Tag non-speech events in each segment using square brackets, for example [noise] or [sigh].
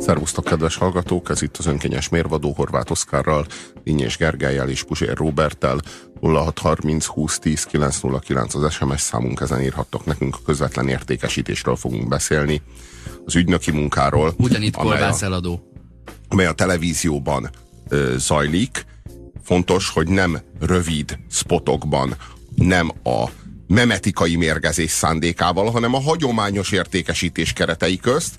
Szervusztok, kedves hallgatók! Ez itt az önkényes mérvadó Horváth Oszkárral, Inyés Gergelyel és Puzsér Roberttel. 0630 20 10 909 az SMS számunk, ezen írhattok nekünk, a közvetlen értékesítésről fogunk beszélni, az ügynöki munkáról. Ugyanitt kolbász eladó. Amely a televízióban ö, zajlik. Fontos, hogy nem rövid spotokban, nem a memetikai mérgezés szándékával, hanem a hagyományos értékesítés keretei közt,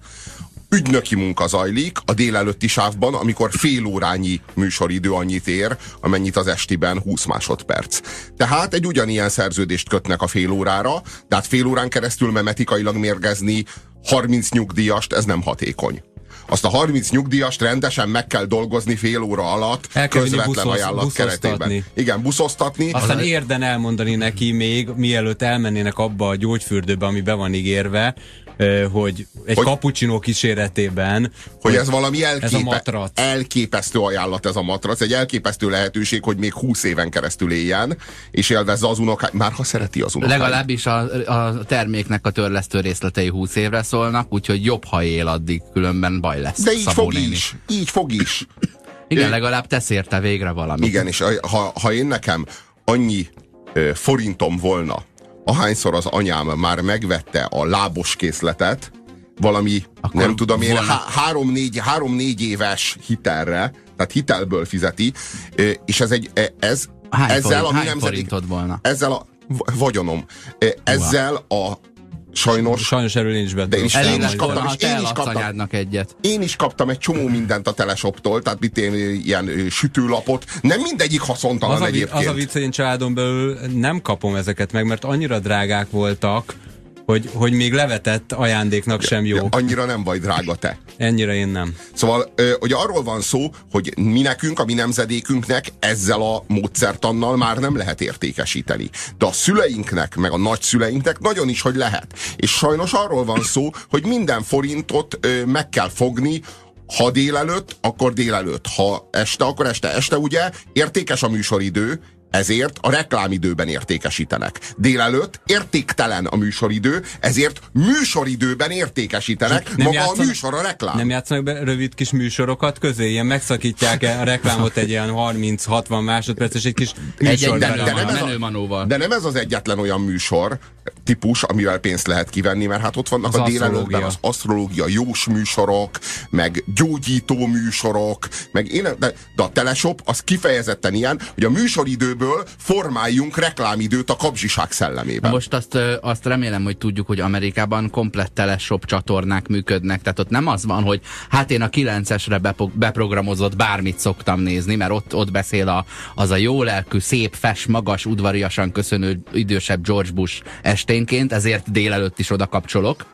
ügynöki munka zajlik a délelőtti sávban, amikor fél órányi műsoridő annyit ér, amennyit az estiben 20 másodperc. Tehát egy ugyanilyen szerződést kötnek a fél órára, tehát fél órán keresztül memetikailag mérgezni 30 nyugdíjast, ez nem hatékony azt a 30 nyugdíjast rendesen meg kell dolgozni fél óra alatt El kell közvetlen buszoz- ajánlat keretében. Igen, buszoztatni. Aztán érden elmondani neki még, mielőtt elmennének abba a gyógyfürdőbe, ami be van ígérve, hogy egy Hogy- kapucsinó kíséretében, hogy ez valami ez a elképe, matrac. elképesztő ajánlat ez a matrac, egy elképesztő lehetőség, hogy még 20 éven keresztül éljen, és élvezze az unokáit, már ha szereti az unokáit. Legalábbis a, a terméknek a törlesztő részletei 20 évre szólnak, úgyhogy jobb, ha él addig, különben baj lesz. De így Szabó fog néni. is, így fog is. Igen, Ö- legalább tesz érte végre valamit. Igen, és ha, ha én nekem annyi ö, forintom volna, ahányszor az anyám már megvette a lábos készletet, valami, Akkor nem tudom én, három-négy, három-négy éves hitelre, tehát hitelből fizeti, és ez egy, e- ez, Hány, ezzel forint, a mi hány forintod volna? ezzel a vagyonom, ezzel a sajnos sajnos erről nincs be. De én is- Elég én is kaptam, és én is kaptam. egyet. én is kaptam egy csomó mindent a teleshoptól, tehát mit én, ilyen sütőlapot, nem mindegyik haszontalan az a, egyébként. az a vicc, hogy én családon belül nem kapom ezeket meg, mert annyira drágák voltak, hogy, hogy még levetett ajándéknak sem jó. Annyira nem vagy drága te. Ennyire én nem. Szóval, hogy arról van szó, hogy mi nekünk, a mi nemzedékünknek ezzel a módszertannal már nem lehet értékesíteni. De a szüleinknek, meg a nagyszüleinknek nagyon is, hogy lehet. És sajnos arról van szó, hogy minden forintot meg kell fogni, ha délelőtt, akkor délelőtt. Ha este, akkor este. Este ugye értékes a műsoridő, ezért a reklámidőben értékesítenek. Délelőtt értéktelen a műsoridő, ezért műsoridőben értékesítenek. Nem Maga a játszanak- műsor a reklám. Nem játszanak be rövid kis műsorokat közé? Ilyen megszakítják a reklámot egy ilyen 30-60 másodperces egy kis műsor. de- nem ez a- menőmanóval. De nem ez az egyetlen olyan műsor típus, amivel pénzt lehet kivenni, mert hát ott vannak Az a délelőttben az asztrológia jós műsorok, meg gyógyító műsorok, meg én, de, de a teleshop az kifejezetten ilyen, hogy a műsoridőből formáljunk reklámidőt a kapzsiság szellemében. Most azt, azt remélem, hogy tudjuk, hogy Amerikában komplett teleshop csatornák működnek. Tehát ott nem az van, hogy hát én a 9-esre bepo- beprogramozott bármit szoktam nézni, mert ott, ott beszél a, az a jó lelkű, szép, fes, magas, udvariasan köszönő idősebb George Bush esténként, ezért délelőtt is oda kapcsolok.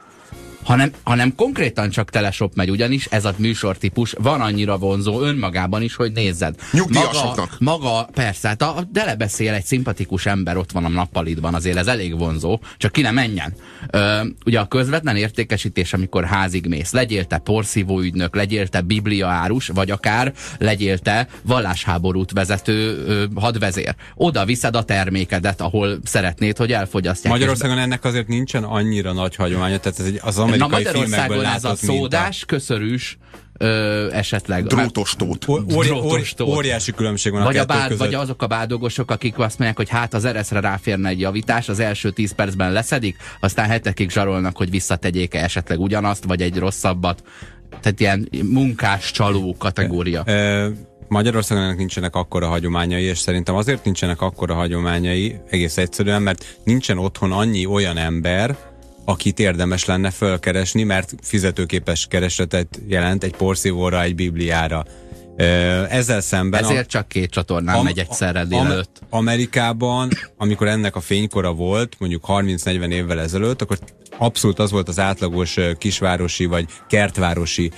Hanem, hanem konkrétan csak teleshop megy, ugyanis ez a műsortípus van annyira vonzó önmagában is, hogy nézzed. Nyugdíjasoknak. Maga, maga persze, hát a, de lebeszél egy szimpatikus ember, ott van a nappalidban, azért ez elég vonzó, csak ki ne menjen. Ö, ugye a közvetlen értékesítés, amikor házig mész, legyél te porszívó ügynök, legyél te bibliaárus, vagy akár legyél te vallásháborút vezető ö, hadvezér. Oda viszed a termékedet, ahol szeretnéd, hogy elfogyasztják. Magyarországon ennek azért nincsen annyira nagy hagyománya, tehát ez egy, az amerikai filmekből Magyarországon ez a szódás, köszörűs, ö, esetleg. Drótos tót. Óri- óri- óriási különbség van Vagy, a a bád, között. vagy azok a bádogosok, akik azt mondják, hogy hát az ereszre ráférne egy javítás, az első 10 percben leszedik, aztán hetekig zsarolnak, hogy visszategyék-e esetleg ugyanazt, vagy egy rosszabbat. Tehát ilyen munkás csaló kategória. Ö, Magyarországon ennek nincsenek akkora hagyományai, és szerintem azért nincsenek akkora hagyományai, egész egyszerűen, mert nincsen otthon annyi olyan ember, akit érdemes lenne fölkeresni, mert fizetőképes keresletet jelent egy porszívóra, egy bibliára. Ezzel szemben... a- Ezért csak két csatornán Am- megy egyszerre délelőtt. Amerikában, amikor ennek a fénykora volt, mondjuk 30-40 évvel ezelőtt, akkor abszolút az volt az átlagos kisvárosi vagy kertvárosi,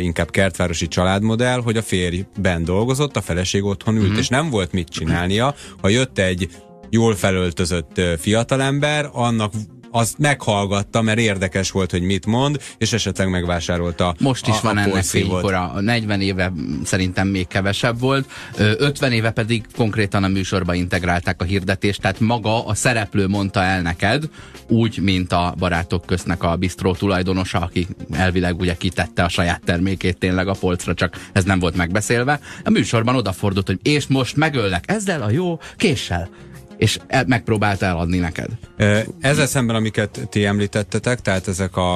inkább kertvárosi családmodell, hogy a férj bent dolgozott, a feleség otthon ült, Mhm. és nem volt mit csinálnia. Ha jött egy jól felöltözött fiatalember, annak azt meghallgatta, mert érdekes volt, hogy mit mond, és esetleg megvásárolta Most is a, van a ennek fénykora. 40 éve szerintem még kevesebb volt. Ö, 50 éve pedig konkrétan a műsorba integrálták a hirdetést, tehát maga a szereplő mondta el neked, úgy, mint a barátok köznek a bistró tulajdonosa, aki elvileg ugye kitette a saját termékét tényleg a polcra, csak ez nem volt megbeszélve. A műsorban odafordult, hogy és most megöllek ezzel a jó késsel. És el, megpróbálta eladni neked. Ezzel szemben, amiket ti említettetek, tehát ezek a,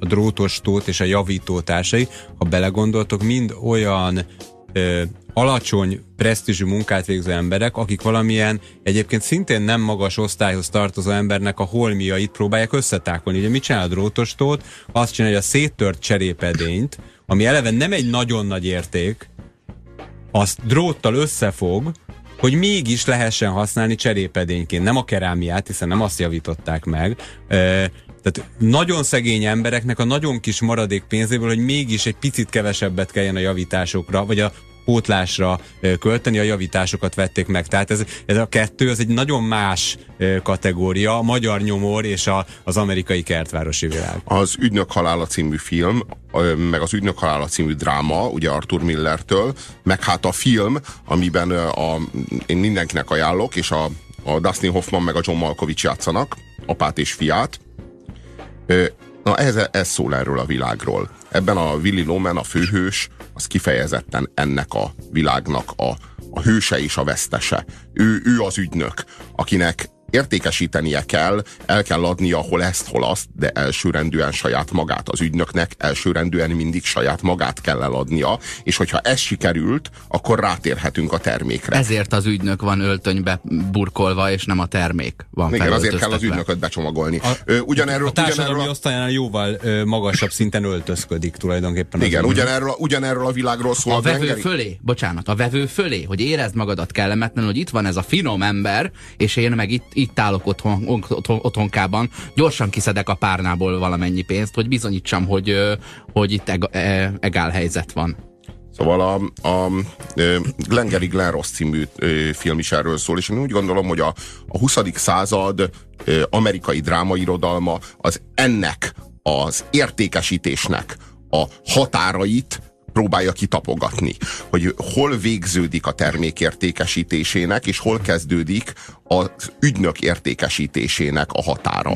a drótos és a javító társai, ha belegondoltok, mind olyan ö, alacsony, presztízsű munkát végző emberek, akik valamilyen egyébként szintén nem magas osztályhoz tartozó embernek a holmiait próbálják összetákolni. Ugye mit csinál a drótos tót? Azt csinálja, a széttört cserépedényt, ami eleve nem egy nagyon nagy érték, azt dróttal összefog, hogy mégis lehessen használni cserépedényként. Nem a kerámiát, hiszen nem azt javították meg. Tehát nagyon szegény embereknek a nagyon kis maradék pénzéből, hogy mégis egy picit kevesebbet kelljen a javításokra, vagy a pótlásra költeni, a javításokat vették meg. Tehát ez, ez a kettő, ez egy nagyon más kategória, a magyar nyomor és a, az amerikai kertvárosi világ. Az Ügynök halála című film, meg az Ügynök halála című dráma, ugye Arthur Millertől, meg hát a film, amiben a, én mindenkinek ajánlok, és a, a Dustin Hoffman meg a John Malkovich játszanak, apát és fiát. Na ez, ez szól erről a világról. Ebben a Willy Loman, a főhős, az kifejezetten ennek a világnak a, a hőse és a vesztese. Ő, ő az ügynök, akinek értékesítenie kell, el kell adnia hol ezt, hol azt, de elsőrendűen saját magát. Az ügynöknek elsőrendűen mindig saját magát kell eladnia, és hogyha ez sikerült, akkor rátérhetünk a termékre. Ezért az ügynök van öltönybe burkolva, és nem a termék van Igen, azért kell az ügynököt becsomagolni. Ö, ugyanerről, A társadalmi ugyanerről, osztályán jóval ö, magasabb szinten öltözködik tulajdonképpen. igen, ugyanerről, ugyanerről a világról szól A a vevő Gengeri- fölé, bocsánat, a vevő fölé, hogy érezd magadat kellemetlenül, hogy itt van ez a finom ember, és én meg itt, itt állok otthon, otthon, otthonkában, gyorsan kiszedek a párnából valamennyi pénzt, hogy bizonyítsam, hogy, hogy itt eg, e, egál helyzet van. Szóval a, a ö, Glengarry Glen Ross című film is erről szól, és én úgy gondolom, hogy a, a 20. század amerikai drámairodalma az ennek az értékesítésnek a határait próbálja kitapogatni, hogy hol végződik a termék értékesítésének, és hol kezdődik az ügynök értékesítésének a határa.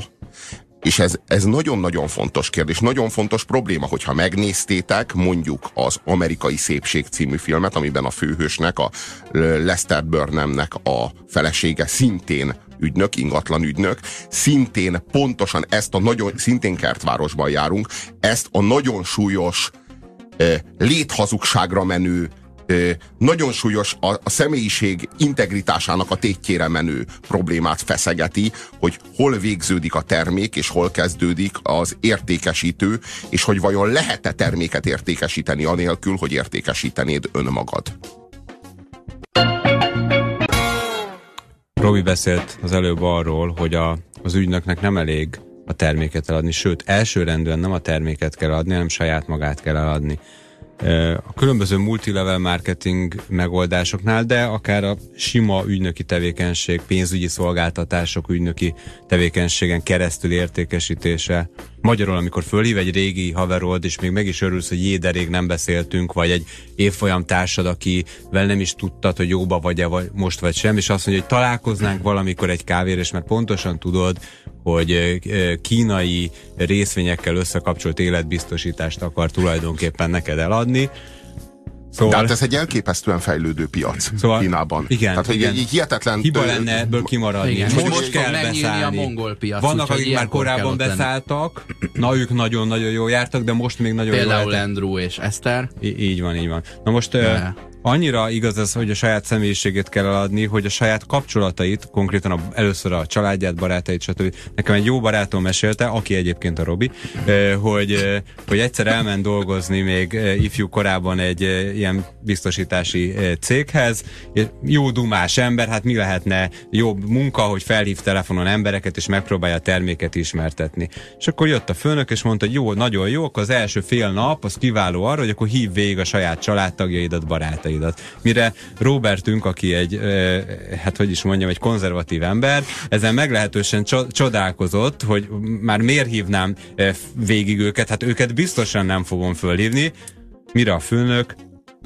És ez, ez nagyon-nagyon fontos kérdés, nagyon fontos probléma, hogyha megnéztétek mondjuk az Amerikai Szépség című filmet, amiben a főhősnek, a Lester Burnhamnek a felesége szintén ügynök, ingatlan ügynök, szintén pontosan ezt a nagyon, szintén kertvárosban járunk, ezt a nagyon súlyos léthazugságra menő nagyon súlyos a, a személyiség integritásának a tétjére menő problémát feszegeti, hogy hol végződik a termék, és hol kezdődik az értékesítő, és hogy vajon lehet-e terméket értékesíteni anélkül, hogy értékesítenéd önmagad. Robi beszélt az előbb arról, hogy a, az ügynöknek nem elég a terméket eladni, sőt, elsőrendűen nem a terméket kell adni, hanem saját magát kell eladni. A különböző multilevel marketing megoldásoknál, de akár a sima ügynöki tevékenység, pénzügyi szolgáltatások ügynöki tevékenységen keresztül értékesítése. Magyarul, amikor fölhív egy régi haverod, és még meg is örülsz, hogy jé, nem beszéltünk, vagy egy évfolyam társad, akivel nem is tudtad, hogy jóba vagy-e vagy most vagy sem, és azt mondja, hogy találkoznánk valamikor egy kávér, és mert pontosan tudod, hogy kínai részvényekkel összekapcsolt életbiztosítást akar tulajdonképpen neked eladni. Szóval, Tehát ez egy elképesztően fejlődő piac Szóval- Kínában. igen, Tehát, hogy igen. egy hihetetlen... hiba lenne ebből kimaradni. Igen, most most kell beszállni. a mongol piac, Vannak, akik már korábban ott lenni. beszálltak, na ők nagyon-nagyon jól jártak, de most még nagyon Például jól jártak. Andrew és Esther. Í- így van, így van. Na most ja. Annyira igaz ez, hogy a saját személyiségét kell eladni, hogy a saját kapcsolatait, konkrétan a, először a családját, barátait, stb. Nekem egy jó barátom mesélte, aki egyébként a Robi, ö, hogy, ö, hogy egyszer elment dolgozni még ö, ifjú korában egy ilyen biztosítási céghez, jó dumás ember, hát mi lehetne jobb munka, hogy felhív telefonon embereket, és megpróbálja a terméket ismertetni. És akkor jött a főnök, és mondta, hogy jó, nagyon jó, akkor az első fél nap az kiváló arra, hogy akkor hív végig a saját családtagjaidat, barátaidat. Gondolataidat. Mire Robertünk, aki egy, hát hogy is mondjam, egy konzervatív ember, ezen meglehetősen csodálkozott, hogy már miért hívnám végig őket, hát őket biztosan nem fogom fölhívni, mire a főnök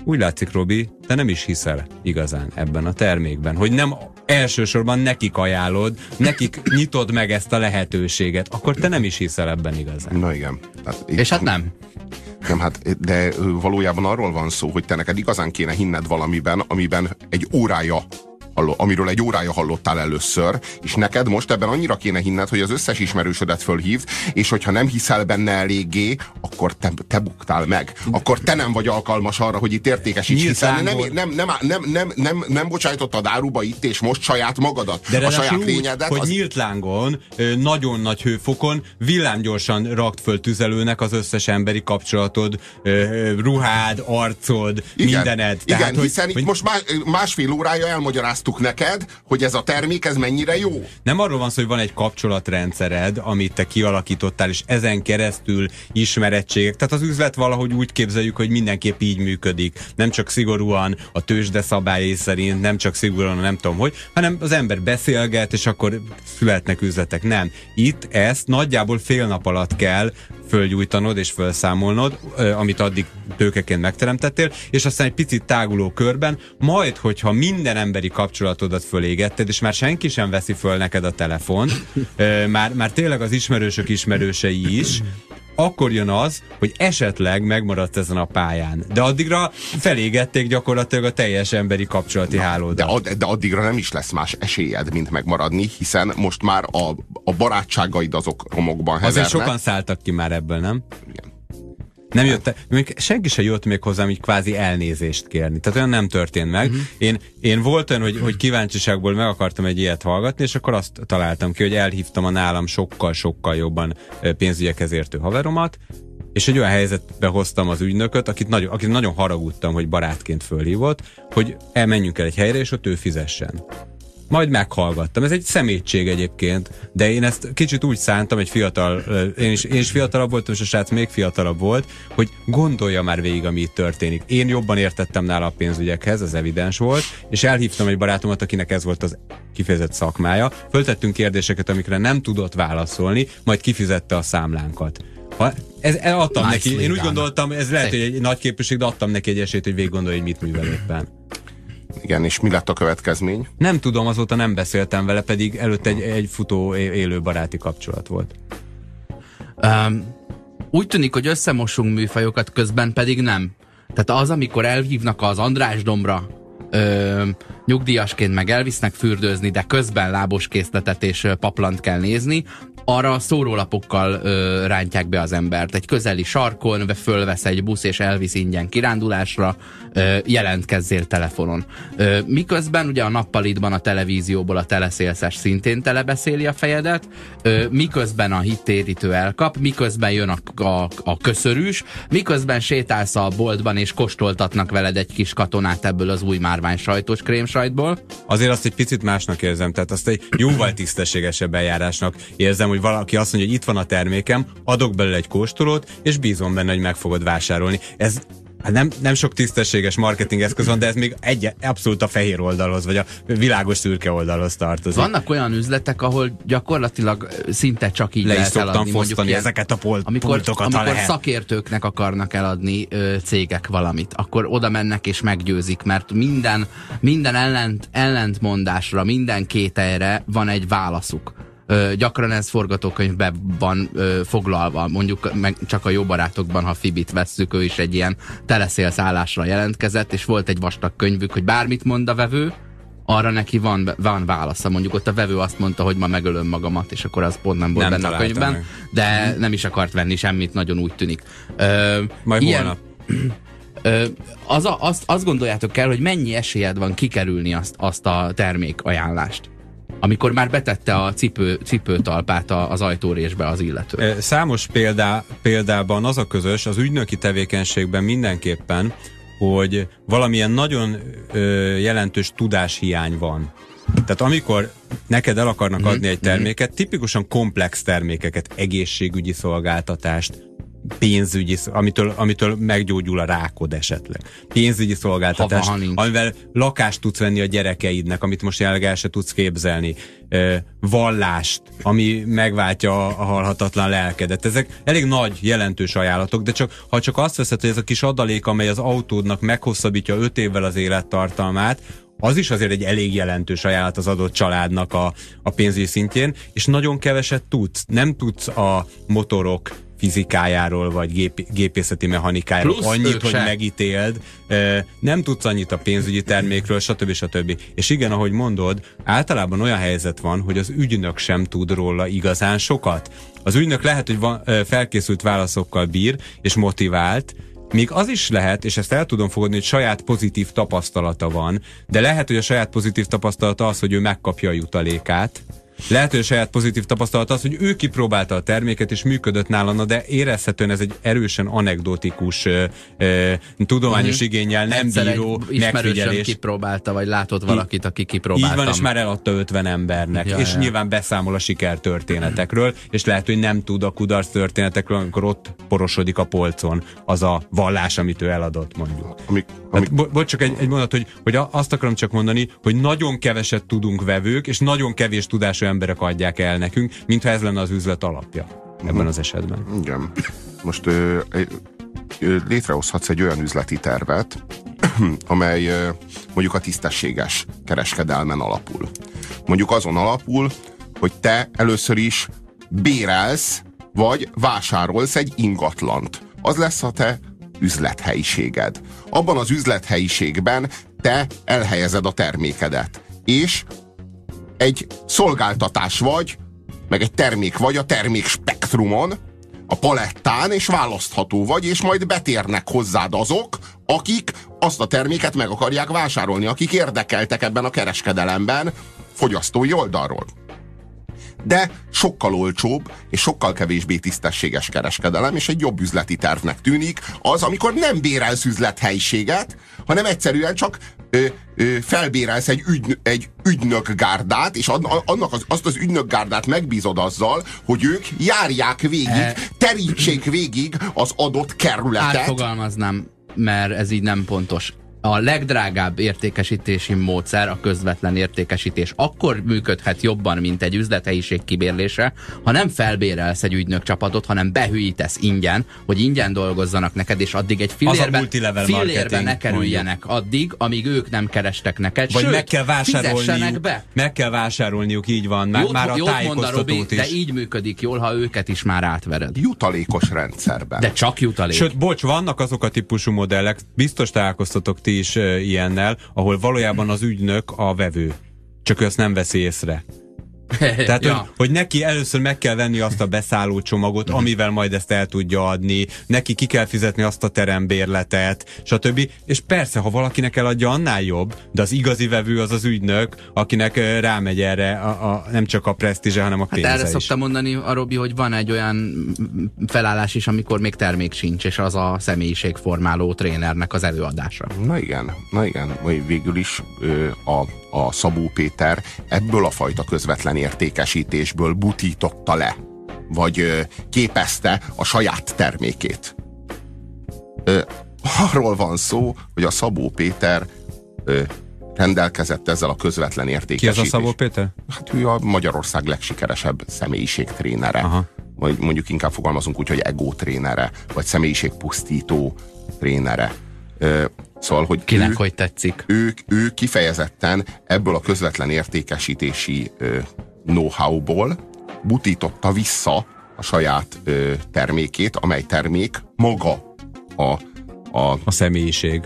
úgy látszik, Robi, te nem is hiszel igazán ebben a termékben, hogy nem elsősorban nekik ajánlod, nekik [coughs] nyitod meg ezt a lehetőséget, akkor te nem is hiszel ebben igazán. Na igen. Hát, És hát nem. Nem, hát, de valójában arról van szó, hogy te neked igazán kéne hinned valamiben, amiben egy órája amiről egy órája hallottál először, és neked most ebben annyira kéne hinned, hogy az összes ismerősödet fölhívd, és hogyha nem hiszel benne eléggé, akkor te, te buktál meg. Akkor te nem vagy alkalmas arra, hogy itt értékesíts, hiszen nem, nem, nem, nem, nem, nem, nem bocsájtottad áruba itt és most saját magadat, De a saját úgy, lényedet. hogy az... nyílt lángon, nagyon nagy hőfokon villámgyorsan rakt föl tüzelőnek az összes emberi kapcsolatod, ruhád, arcod, igen, mindened. Igen, Tehát, hiszen hogy, itt most másfél órája elmagyaráz magyaráztuk neked, hogy ez a termék, ez mennyire jó. Nem arról van szó, hogy van egy kapcsolatrendszered, amit te kialakítottál, és ezen keresztül ismerettségek. Tehát az üzlet valahogy úgy képzeljük, hogy mindenképp így működik. Nem csak szigorúan a tőzsde szabályai szerint, nem csak szigorúan nem tudom hogy, hanem az ember beszélget, és akkor születnek üzletek. Nem. Itt ezt nagyjából fél nap alatt kell fölgyújtanod és felszámolnod, amit addig tőkeként megteremtettél, és aztán egy picit táguló körben, majd, hogyha minden emberi kapcsolatodat fölégetted, és már senki sem veszi föl neked a telefon, már, már tényleg az ismerősök ismerősei is, akkor jön az, hogy esetleg megmaradt ezen a pályán. De addigra felégették gyakorlatilag a teljes emberi kapcsolati Na, hálódat. De, ad, de addigra nem is lesz más esélyed, mint megmaradni, hiszen most már a, a barátságaid azok romokban hevernek. Azért sokan szálltak ki már ebből, nem? Igen. Nem jött, még senki se jött még hozzám így kvázi elnézést kérni. Tehát olyan nem történt meg. Uh-huh. Én, én volt olyan, hogy, hogy kíváncsiságból meg akartam egy ilyet hallgatni, és akkor azt találtam ki, hogy elhívtam a nálam sokkal-sokkal jobban pénzügyekhez értő haveromat, és egy olyan helyzetbe hoztam az ügynököt, akit nagyon, akit nagyon haragudtam, hogy barátként fölhívott, hogy elmenjünk el egy helyre, és ott ő fizessen majd meghallgattam. Ez egy szemétség egyébként, de én ezt kicsit úgy szántam, egy fiatal, én is, én is fiatalabb voltam, és a srác még fiatalabb volt, hogy gondolja már végig, ami itt történik. Én jobban értettem nála a pénzügyekhez, az evidens volt, és elhívtam egy barátomat, akinek ez volt az kifejezett szakmája. Föltettünk kérdéseket, amikre nem tudott válaszolni, majd kifizette a számlánkat. Ha ez, ez adtam nice neki. Én úgy gondoltam, ez lehet, hogy egy nagy képesség, de adtam neki egy esélyt, hogy végig gondolja, hogy mit művel éppen. Igen, és mi lett a következmény? Nem tudom, azóta nem beszéltem vele, pedig előtt egy, egy futó élő baráti kapcsolat volt. Um, úgy tűnik, hogy összemosunk műfajokat, közben pedig nem. Tehát az, amikor elhívnak az András dombra, ö, nyugdíjasként meg elvisznek fürdőzni, de közben lábos készletet és paplant kell nézni, arra szórólapokkal ö, rántják be az embert. Egy közeli sarkon fölvesz egy busz és elvisz ingyen kirándulásra, ö, jelentkezzél telefonon. Ö, miközben ugye a nappalitban a televízióból a teleszélszes szintén telebeszéli a fejedet, ö, miközben a hittérítő elkap, miközben jön a, a, a köszörűs, miközben sétálsz a boltban és kóstoltatnak veled egy kis katonát ebből az új márvány sajtos krémsajtból. Azért azt egy picit másnak érzem, tehát azt egy jóval tisztességesebb eljárásnak érzem, hogy valaki azt mondja, hogy itt van a termékem, adok belőle egy kóstolót, és bízom benne, hogy meg fogod vásárolni. Ez Hát nem, nem sok tisztességes marketing eszköz van, de ez még egy, abszolút a fehér oldalhoz, vagy a világos szürke oldalhoz tartozik. Vannak olyan üzletek, ahol gyakorlatilag szinte csak így Le lehet eladni. mondjuk ilyen, ezeket a pol- amikor, pultokat, amikor lehet. szakértőknek akarnak eladni ö, cégek valamit, akkor oda mennek és meggyőzik, mert minden, minden ellent, ellentmondásra, minden kételre van egy válaszuk gyakran ez forgatókönyvben van foglalva, mondjuk meg csak a jó barátokban, ha Fibit vesszük, ő is egy ilyen teleszélsz állásra jelentkezett, és volt egy vastag könyvük, hogy bármit mond a vevő, arra neki van, van válasza. Mondjuk ott a vevő azt mondta, hogy ma megölöm magamat, és akkor az pont nem volt nem benne a könyvben, meg. de nem is akart venni semmit, nagyon úgy tűnik. Ö, Majd ilyen, holnap. [clears throat] Ö, az a, azt, azt gondoljátok kell, hogy mennyi esélyed van kikerülni azt, azt a termék ajánlást? Amikor már betette a cipő, cipőtalpát az ajtórésbe az illető. Számos példá, példában az a közös, az ügynöki tevékenységben mindenképpen, hogy valamilyen nagyon ö, jelentős tudáshiány van. Tehát amikor neked el akarnak adni egy mhm. terméket, tipikusan komplex termékeket, egészségügyi szolgáltatást, pénzügyi, amitől, amitől meggyógyul a rákod esetleg. Pénzügyi szolgáltatás, Ha van, amivel lakást tudsz venni a gyerekeidnek, amit most jelenleg el se tudsz képzelni. Vallást, ami megváltja a halhatatlan lelkedet. Ezek elég nagy, jelentős ajánlatok, de csak, ha csak azt veszed, hogy ez a kis adalék, amely az autódnak meghosszabbítja 5 évvel az élettartalmát, az is azért egy elég jelentős ajánlat az adott családnak a, a pénzügyi szintjén, és nagyon keveset tudsz. Nem tudsz a motorok fizikájáról, vagy gép, gépészeti mechanikájáról Plusz annyit, hogy se. megítéld, nem tudsz annyit a pénzügyi termékről, stb. stb. És igen, ahogy mondod, általában olyan helyzet van, hogy az ügynök sem tud róla igazán sokat. Az ügynök lehet, hogy van, felkészült válaszokkal bír, és motivált, Míg az is lehet, és ezt el tudom fogadni, hogy saját pozitív tapasztalata van, de lehet, hogy a saját pozitív tapasztalata az, hogy ő megkapja a jutalékát, lehet, hogy a saját pozitív tapasztalat az, hogy ő kipróbálta a terméket, és működött nála, de érezhetően ez egy erősen anekdotikus, ö, ö, tudományos Mhm. igényel nem Egyszer bíró megfigyelés. kipróbálta, vagy látott valakit, aki kipróbálta. Így van, és már eladta 50 embernek. Ja, és ja. nyilván beszámol a sikertörténetekről, és lehet, hogy nem tud a kudarc történetekről, amikor ott porosodik a polcon az a vallás, amit ő eladott, mondjuk. Amik, amik, Hát, bo- bocs, csak egy, egy mondat, hogy, hogy azt akarom csak mondani, hogy nagyon keveset tudunk vevők, és nagyon kevés tudású emberek adják el nekünk, mintha ez lenne az üzlet alapja ebben az esetben. Igen. Most ö, ö, létrehozhatsz egy olyan üzleti tervet, [clears throat] amely ö, mondjuk a tisztességes kereskedelmen alapul. Mondjuk azon alapul, hogy te először is bérelsz, vagy vásárolsz egy ingatlant. Az lesz a te üzlethelyiséged. Abban az üzlethelyiségben te elhelyezed a termékedet. És egy szolgáltatás vagy, meg egy termék vagy a termék spektrumon, a palettán, és választható vagy, és majd betérnek hozzád azok, akik azt a terméket meg akarják vásárolni, akik érdekeltek ebben a kereskedelemben fogyasztói oldalról. De sokkal olcsóbb és sokkal kevésbé tisztességes kereskedelem, és egy jobb üzleti tervnek tűnik az, amikor nem bérelsz üzlethelyiséget, hanem egyszerűen csak ö, ö, felbérelsz egy, ügy, egy ügynökgárdát, és an- annak az, azt az ügynökgárdát megbízod azzal, hogy ők járják végig, E- terítsék végig az adott kerületet. Átfogalmaznám, mert ez így nem pontos. A legdrágább értékesítési módszer a közvetlen értékesítés. Akkor működhet jobban, mint egy üzlethelyiség kibérlése, ha nem felbérelsz egy ügynök csapatot, hanem behűítesz ingyen, hogy ingyen dolgozzanak neked, és addig egy fillérbe, fillérbe ne kerüljenek addig, amíg ők nem kerestek neked. Vagy Sőt, meg kell vásárolniuk, be. meg kell vásárolniuk, így van, már, Jót, már a jót tájékoztatót Robi, is. de így működik jól, ha őket is már átvered. Jutalékos rendszerben. De csak jutalék. Sőt, bocs, vannak azok a típusú modellek, biztos találkoztatok ti is ilyennel, ahol valójában az ügynök a vevő. Csak ő ezt nem veszi észre. [laughs] Tehát, Ja. hogy, hogy neki először meg kell venni azt a beszálló csomagot, amivel majd ezt el tudja adni, neki ki kell fizetni azt a terembérletet, stb. És persze, ha valakinek eladja, annál jobb, de az igazi vevő az az ügynök, akinek rámegy erre a, a, nem csak a presztízse, hanem a Hát pénze erre is. szoktam mondani a Robi, hogy van egy olyan felállás is, amikor még termék sincs, és az a személyiségformáló trénernek az előadása. Na igen, na igen, vagy végül is ö, a, a Szabó Péter ebből a fajta közvetlen értékesítésből butította le, vagy képezte a saját termékét. Arról van szó, hogy a Szabó Péter rendelkezett ezzel a közvetlen Ki az értékesítés. a Szabó Péter? Hát ő a Magyarország legsikeresebb személyiségtrénere. Aha. Vagy mondjuk inkább fogalmazunk úgy, hogy ego trénere, vagy személyiségpusztító trénere. Ö, szóval, hogy Kinek ő, hogy tetszik. ő, ő kifejezetten ebből a közvetlen értékesítési know-how-ból butította vissza a saját ö, termékét, amely termék maga a, a A személyiség.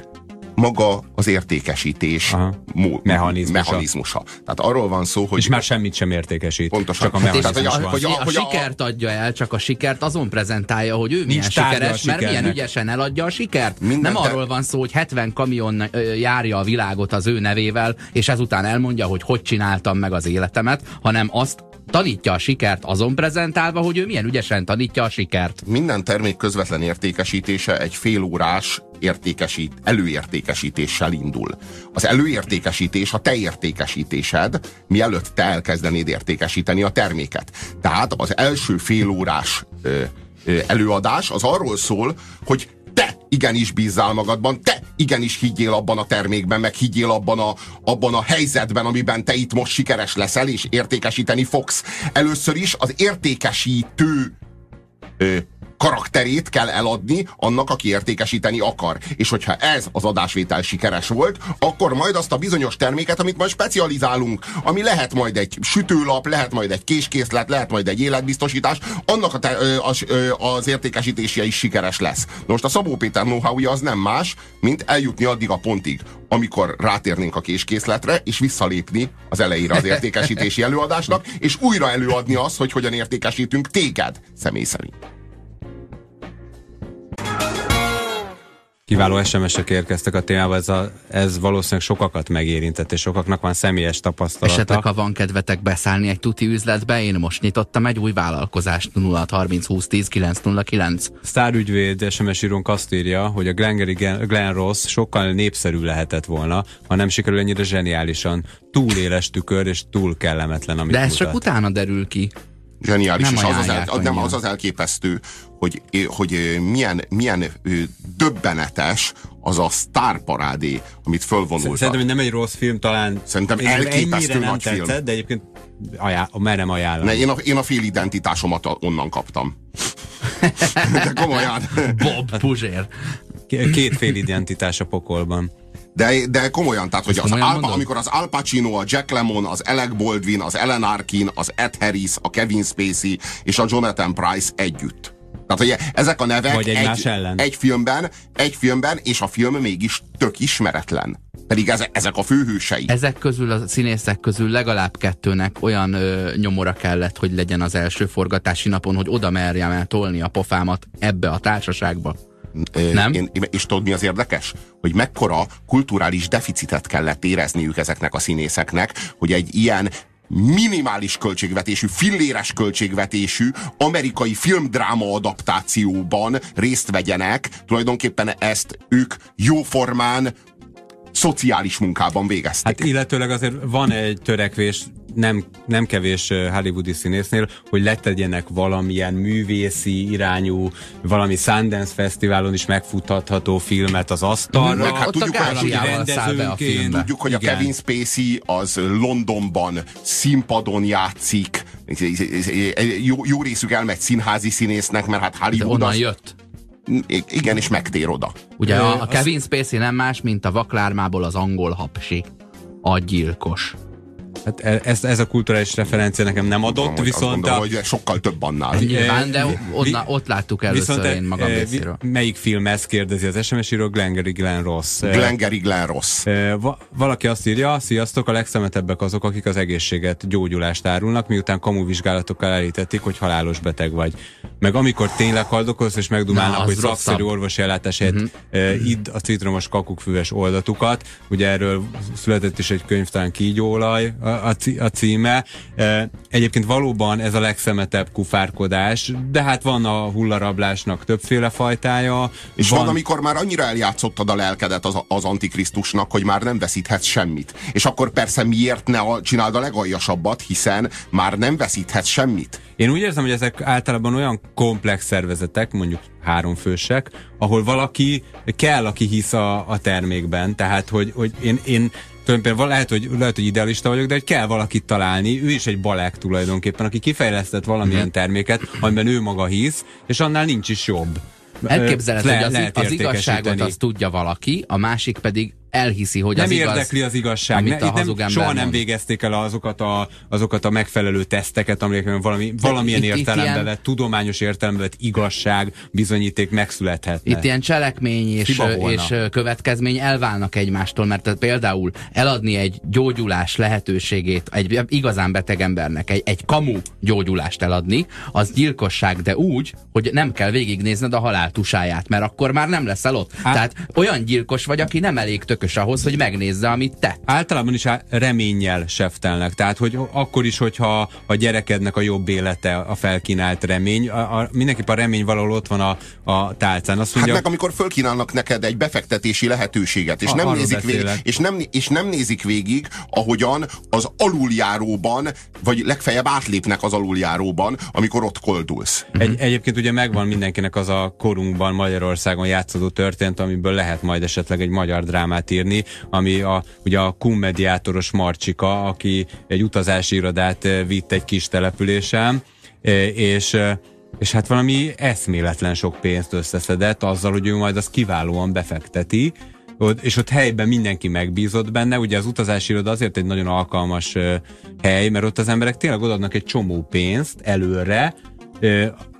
Maga az értékesítés mo- Mechanizmusa. mechanizmusa. Tehát arról van szó, hogy És már semmit sem értékesít. Pontosan. Csak a Hát és- mechanizmus van. hogy a, hogy a, a- sikert adja el, csak a sikert azon prezentálja, hogy ő milyen a sikeres, mert milyen ügyesen eladja a sikert. Minden Nem te- arról van szó, hogy 70 kamion járja a világot az ő nevével, és ezután elmondja, hogy hogy csináltam meg az életemet, hanem azt tanítja a sikert azon prezentálva, hogy ő milyen ügyesen tanítja a sikert. minden termék közvetlen értékesítése egy félórás értékesít, előértékesítéssel indul. Az előértékesítés a te értékesítésed, mielőtt te elkezdenéd értékesíteni a terméket. Tehát az első félórás ö, előadás az arról szól, hogy te igenis bízzál magadban, te igenis higgyél abban a termékben, meg higgyél abban a, abban a helyzetben, amiben te itt most sikeres leszel, és értékesíteni fogsz. Először is az értékesítő ö, karakterét kell eladni annak, aki értékesíteni akar. És hogyha ez az adásvétel sikeres volt, akkor majd azt a bizonyos terméket, amit majd specializálunk, ami lehet majd egy sütőlap, lehet majd egy késkészlet, lehet majd egy életbiztosítás, annak a te, az, az értékesítése is sikeres lesz. Most a Szabó Péter know az nem más, mint eljutni addig a pontig, amikor rátérnénk a késkészletre, és visszalépni az elejére az értékesítési előadásnak, és újra előadni azt, hogy hogyan értékesítünk téged személy szerint. Kiváló SMS-ek érkeztek a témába, ez, a, ez valószínűleg sokakat megérintett, és sokaknak van személyes tapasztalata. Esetleg, ha van kedvetek beszállni egy tuti üzletbe, én most nyitottam egy új vállalkozást 0 30 20 10 909. Sztárügyvéd SMS írónk azt írja, hogy a Glengarry Glen Ross sokkal népszerű lehetett volna, ha nem sikerül ennyire zseniálisan. Túl éles tükör és túl kellemetlen, amit De ez mutat. csak utána derül ki. Zseniális, Nem és az az, el, nem, az az elképesztő, hogy, hogy milyen, milyen döbbenetes az a sztárparádé, amit fölvonultak. Szerintem, hogy nem egy rossz film, talán Szerintem elképesztő nagy film. tetszett, de egyébként ajánl, merem ajánlani. Ne, én, a, én a fél identitásomat onnan kaptam. [laughs] De komolyan. Bob Puzsér. Két fél identitás a pokolban. De, de komolyan, tehát hogy az komolyan Al, mondod? amikor az Al Pacino, a Jack Lemmon, az Alec Baldwin, az Ellen Arkin, az Ed Harris, a Kevin Spacey és a Jonathan Price együtt. Tehát, hogy ezek a nevek Vagy egy, ellen. egy filmben, egy filmben, és a film mégis tök ismeretlen. Pedig ezek, ezek a főhősei. Ezek közül, a színészek közül legalább kettőnek olyan ö, nyomora kellett, hogy legyen az első forgatási napon, hogy oda merjem el tolni a pofámat ebbe a társaságba. Nem? Én, és tudod, mi az érdekes? Hogy mekkora kulturális deficitet kellett érezniük ezeknek a színészeknek, hogy egy ilyen minimális költségvetésű, filléres költségvetésű amerikai filmdráma adaptációban részt vegyenek, tulajdonképpen ezt ők jóformán szociális munkában végezték. Hát illetőleg azért van egy törekvés, nem, nem kevés hollywoodi színésznél, hogy letegyenek valamilyen művészi irányú, valami Sundance Fesztiválon is megfutatható filmet az asztalra. Meg hát ott tudjuk, a hogy a. Tudjuk, hogy a Igen. Kevin Spacey az Londonban színpadon játszik. Jó, jó részük elmegy színházi színésznek, mert hát Hollywood az, jött. igen, és megtér oda. Ugye a, a Kevin Spacey nem más, mint a vaklármából az angol hapsi. A gyilkos. Hát e- ez, ez a kulturális referencia nekem nem adott, Gondolom, viszont gondolom, a, hogy sokkal több annál. Nyilván, de vi- ott, ott láttuk először viszont, én magam e, vi- részéről. Melyik film ezt kérdezi az SMS író? Glengarry Glen Ross. E, Glengarry Glen Ross. E, va- valaki azt írja, sziasztok, a legszemetebbek azok, akik az egészséget, gyógyulást árulnak, miután kamuvizsgálatokkal elítették, hogy halálos beteg vagy. Meg amikor tényleg haldokolsz, és megdumálnak, Na, hogy szakszerű orvosi ellátás helyett uh-huh. e, idd a citromos kakukfüves oldatukat. Ugye erről született is egy könyv, talán kígyóolaj a, a, cí- a címe. E, egyébként valóban ez a legszemetebb kufárkodás, de hát van a hullarablásnak többféle fajtája. És van, amikor már annyira eljátszottad a lelkedet az, az antikrisztusnak, hogy már nem veszíthetsz semmit. És akkor persze miért ne a, csináld a legaljasabbat, hiszen már nem veszíthetsz semmit. Én úgy érzem, hogy ezek általában olyan komplex szervezetek, mondjuk háromfősek, ahol valaki kell, aki hisz a, a termékben. Tehát, hogy, hogy én, én tulajdonképpen lehet hogy, lehet, hogy idealista vagyok, de hogy kell valakit találni, ő is egy balek tulajdonképpen, aki kifejlesztett valamilyen Mhm. terméket, amiben ő maga hisz, és annál nincs is jobb. Elképzelhet, Le- hogy az, az igazságot azt tudja valaki, a másik pedig elhiszi, hogy nem az igaz. érdekli az igazság. Ne, a itt nem, soha nem mond. végezték el azokat a, azokat a megfelelő teszteket, amikben valami, valamilyen itt- itt értelemben ilyen- vett, tudományos értelemben vett igazság, bizonyíték megszülethetne. Itt ilyen cselekmény és, és következmény elválnak egymástól, mert például eladni egy gyógyulás lehetőségét egy igazán beteg embernek, egy, egy kamu gyógyulást eladni, az gyilkosság, de úgy, hogy nem kell végignézned a halál tusáját, mert akkor már nem leszel ott. Hát- Tehát olyan gyilkos vagy, aki nem elég tökös ahhoz, hogy megnézze, amit te. Általában is reménnyel seftelnek. Tehát, hogy akkor is, hogyha a gyerekednek a jobb élete a felkínált remény, a, a, mindenképp a remény valahol ott van a, a tálcán. Azt mondja, hát meg amikor fölkínálnak neked egy befektetési lehetőséget, és, a, nem nézik végig, és, nem, és nem nézik végig, ahogyan az aluljáróban, vagy legfeljebb átlépnek az aluljáróban, amikor ott koldulsz. Egy, egyébként ugye megvan mindenkinek az a korunkban Magyarországon játszódó történt, amiből lehet majd esetleg egy magyar drámát írni, ami a, ugye a KUM mediátoros Marcsika, aki egy utazási irodát eh, vitt egy kis településen, eh, és eh, és hát valami eszméletlen sok pénzt összeszedett azzal, hogy ő majd azt kiválóan befekteti, és ott helyben mindenki megbízott benne. Ugye az utazási iroda azért egy nagyon alkalmas hely, mert ott az emberek tényleg odaadnak egy csomó pénzt előre,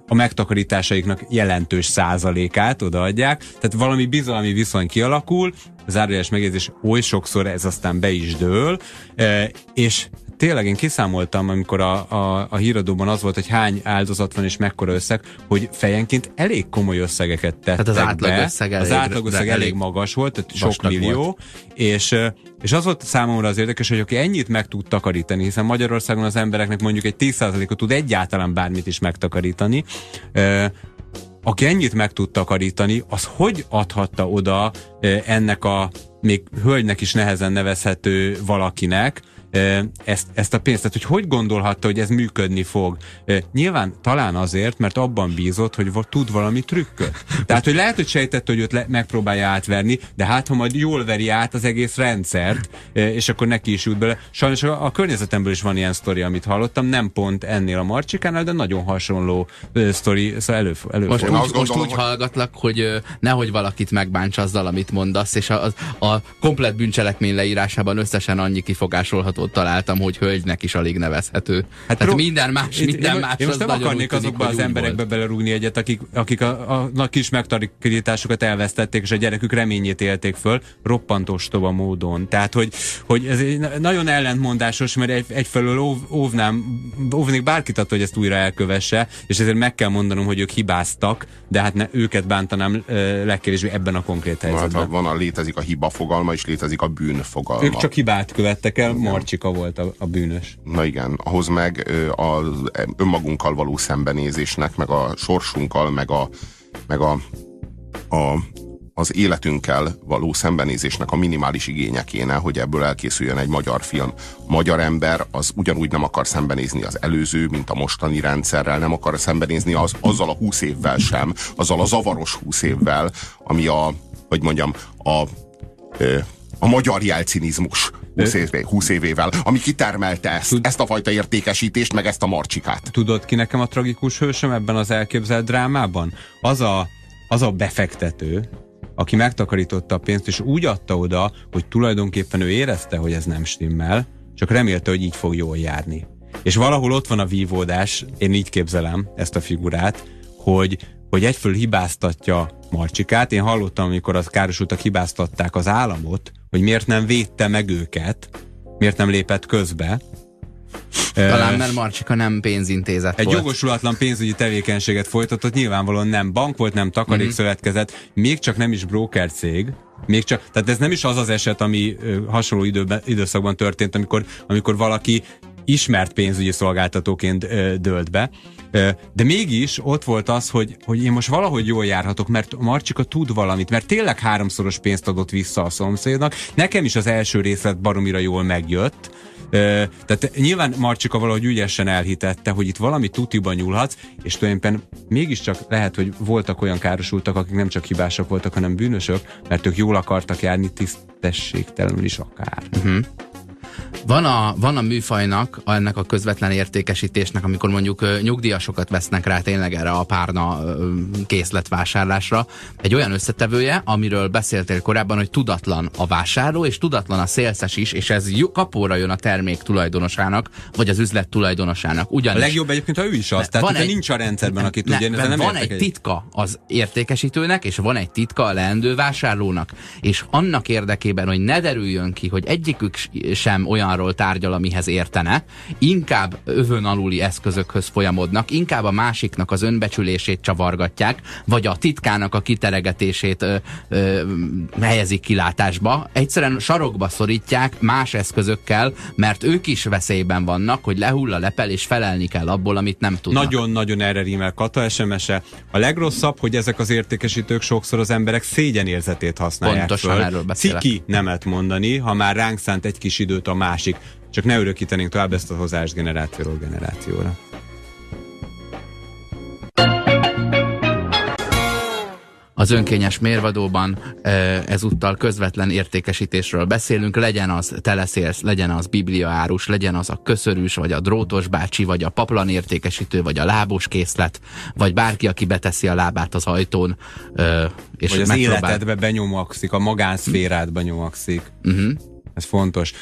a megtakarításaiknak jelentős százalékát odaadják, tehát valami bizalmi viszony kialakul, zárójeles megjegyzés oly sokszor ez aztán be is dől, és tényleg én kiszámoltam, amikor a, a, a híradóban az volt, hogy hány áldozat van és mekkora összeg, hogy fejenként elég komoly összegeket tettek Tehát az átlag be. összeg elég, az átlag összeg elég, elég magas volt, tehát sok millió, volt. és és az volt számomra az érdekes, hogy aki ennyit meg tud takarítani, hiszen Magyarországon az embereknek mondjuk egy 10%-ot tud egyáltalán bármit is megtakarítani, aki ennyit meg tud takarítani, az hogy adhatta oda ennek a még hölgynek is nehezen nevezhető valakinek, ezt, ezt a pénzt. Tehát, hogy hogy gondolhatta, hogy ez működni fog? Nyilván talán azért, mert abban bízott, hogy tud valami trükköt. Tehát, hogy lehet, hogy sejtett, hogy őt le, megpróbálja átverni, de hát, ha majd jól veri át az egész rendszert, és akkor neki is jut bele. Sajnos a, a környezetemből is van ilyen sztori, amit hallottam, nem pont ennél a Marcsikánál, de nagyon hasonló sztori, szóval elő, elő Most, úgy, most gondolom, úgy hogy... hallgatlak, hogy nehogy valakit megbánts azzal, amit mondasz, és a, a, a komplet bűncselekmény leírásában összesen annyi kifogásolható fotót találtam, hogy hölgynek is alig nevezhető. Hát Tehát minden más, itt, minden más én most nem akarnék tűnik, azokba az emberekbe volt. belerúgni egyet, akik, akik a, a, a kis megtakarításukat elvesztették, és a gyerekük reményét élték föl, roppantostova módon. Tehát, hogy, hogy ez nagyon ellentmondásos, mert egy, egyfelől óv, óvnám, óvnék bárkit attól, hogy ezt újra elkövesse, és ezért meg kell mondanom, hogy ők hibáztak, de hát ne, őket bántanám legkevésbé ebben a konkrét helyzetben. Hát, van a létezik a hiba fogalma, és létezik a bűn fogalma. Ők csak hibát követtek el, Marcsi Jessica volt a, a bűnös. Na igen, ahhoz meg az önmagunkkal való szembenézésnek, meg a sorsunkkal, meg a, meg a, a az életünkkel való szembenézésnek a minimális igénye kéne, hogy ebből elkészüljön egy magyar film. Magyar ember az ugyanúgy nem akar szembenézni az előző, mint a mostani rendszerrel, nem akar szembenézni az, azzal a húsz évvel sem, azzal a zavaros húsz évvel, ami a, hogy mondjam, a, a magyar jelcinizmus 20, év, 20 évével, ami kitermelte ezt, Tud... ezt a fajta értékesítést, meg ezt a marcsikát. Tudod ki nekem a tragikus hősöm ebben az elképzelt drámában? Az a, az a befektető, aki megtakarította a pénzt, és úgy adta oda, hogy tulajdonképpen ő érezte, hogy ez nem stimmel, csak remélte, hogy így fog jól járni. És valahol ott van a vívódás, én így képzelem ezt a figurát, hogy, hogy egyföl hibáztatja Marcsikát. Én hallottam, amikor az károsultak hibáztatták az államot, hogy miért nem védte meg őket, miért nem lépett közbe. Talán mert Marcsika nem pénzintézet Egy volt. jogosulatlan pénzügyi tevékenységet folytatott, nyilvánvalóan nem bank volt, nem takarékszövetkezet, mm-hmm. még csak nem is broker cég, még csak, tehát ez nem is az az eset, ami hasonló időben, időszakban történt, amikor, amikor valaki ismert pénzügyi szolgáltatóként dölt be. De mégis ott volt az, hogy, hogy én most valahogy jól járhatok, mert Marcsika tud valamit, mert tényleg háromszoros pénzt adott vissza a szomszédnak. Nekem is az első részlet baromira jól megjött, tehát nyilván Marcsika valahogy ügyesen elhitette, hogy itt valami tutiban nyúlhatsz, és tulajdonképpen mégiscsak lehet, hogy voltak olyan károsultak, akik nem csak hibások voltak, hanem bűnösök, mert ők jól akartak járni tisztességtelenül is akár. Uh-huh. Van a, van a műfajnak, ennek a közvetlen értékesítésnek, amikor mondjuk nyugdíjasokat vesznek rá tényleg erre a párna készletvásárlásra, egy olyan összetevője, amiről beszéltél korábban, hogy tudatlan a vásárló, és tudatlan a szélszes is, és ez kapóra jön a termék tulajdonosának, vagy az üzlet tulajdonosának. Ugyanis, a legjobb egyébként, ha ő is az, tehát van egy, nincs a rendszerben, aki tudja, ne, nem Van egy titka az értékesítőnek, és van egy titka a leendő vásárlónak, és annak érdekében, hogy ne derüljön ki, hogy egyikük sem olyan olyanról tárgyal, amihez értene, inkább övön aluli eszközökhöz folyamodnak, inkább a másiknak az önbecsülését csavargatják, vagy a titkának a kiteregetését ö, ö, helyezik kilátásba. Egyszerűen sarokba szorítják más eszközökkel, mert ők is veszélyben vannak, hogy lehull a lepel, és felelni kell abból, amit nem tudnak. Nagyon-nagyon erre rímel Kata SMS-e. A legrosszabb, hogy ezek az értékesítők sokszor az emberek szégyenérzetét használják Pontosan föl. erről beszélek. Ciki nemet mondani, ha már ránk szánt egy kis időt a másik. Csak ne örökítenénk tovább ezt a hozást generációról generációra. Az önkényes mérvadóban e, ezúttal közvetlen értékesítésről beszélünk, legyen az teleszélsz, legyen az bibliaárus, legyen az a köszörűs, vagy a drótos bácsi, vagy a paplan értékesítő, vagy a lábos készlet, vagy bárki, aki beteszi a lábát az ajtón, e, és Vagy az megpróbál... életedbe benyomakszik, a magánszférádba nyomakszik. Uh-huh. Ez fontos.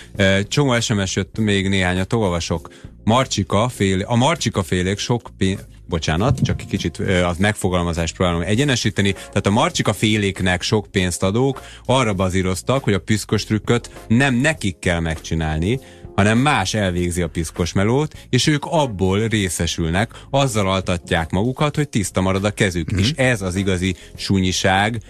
Csomó SMS jött még néhányat, olvasok. Marcsika fél, a Marcsika félék sok pénz, bocsánat, csak egy kicsit az megfogalmazást próbálom egyenesíteni. Tehát a Marcsika féléknek sok pénzt adók arra bazíroztak, hogy a piszkos trükköt nem nekik kell megcsinálni, hanem más elvégzi a piszkos melót, és ők abból részesülnek, azzal altatják magukat, hogy tiszta marad a kezük. Mm-hmm. És ez az igazi súnyiság.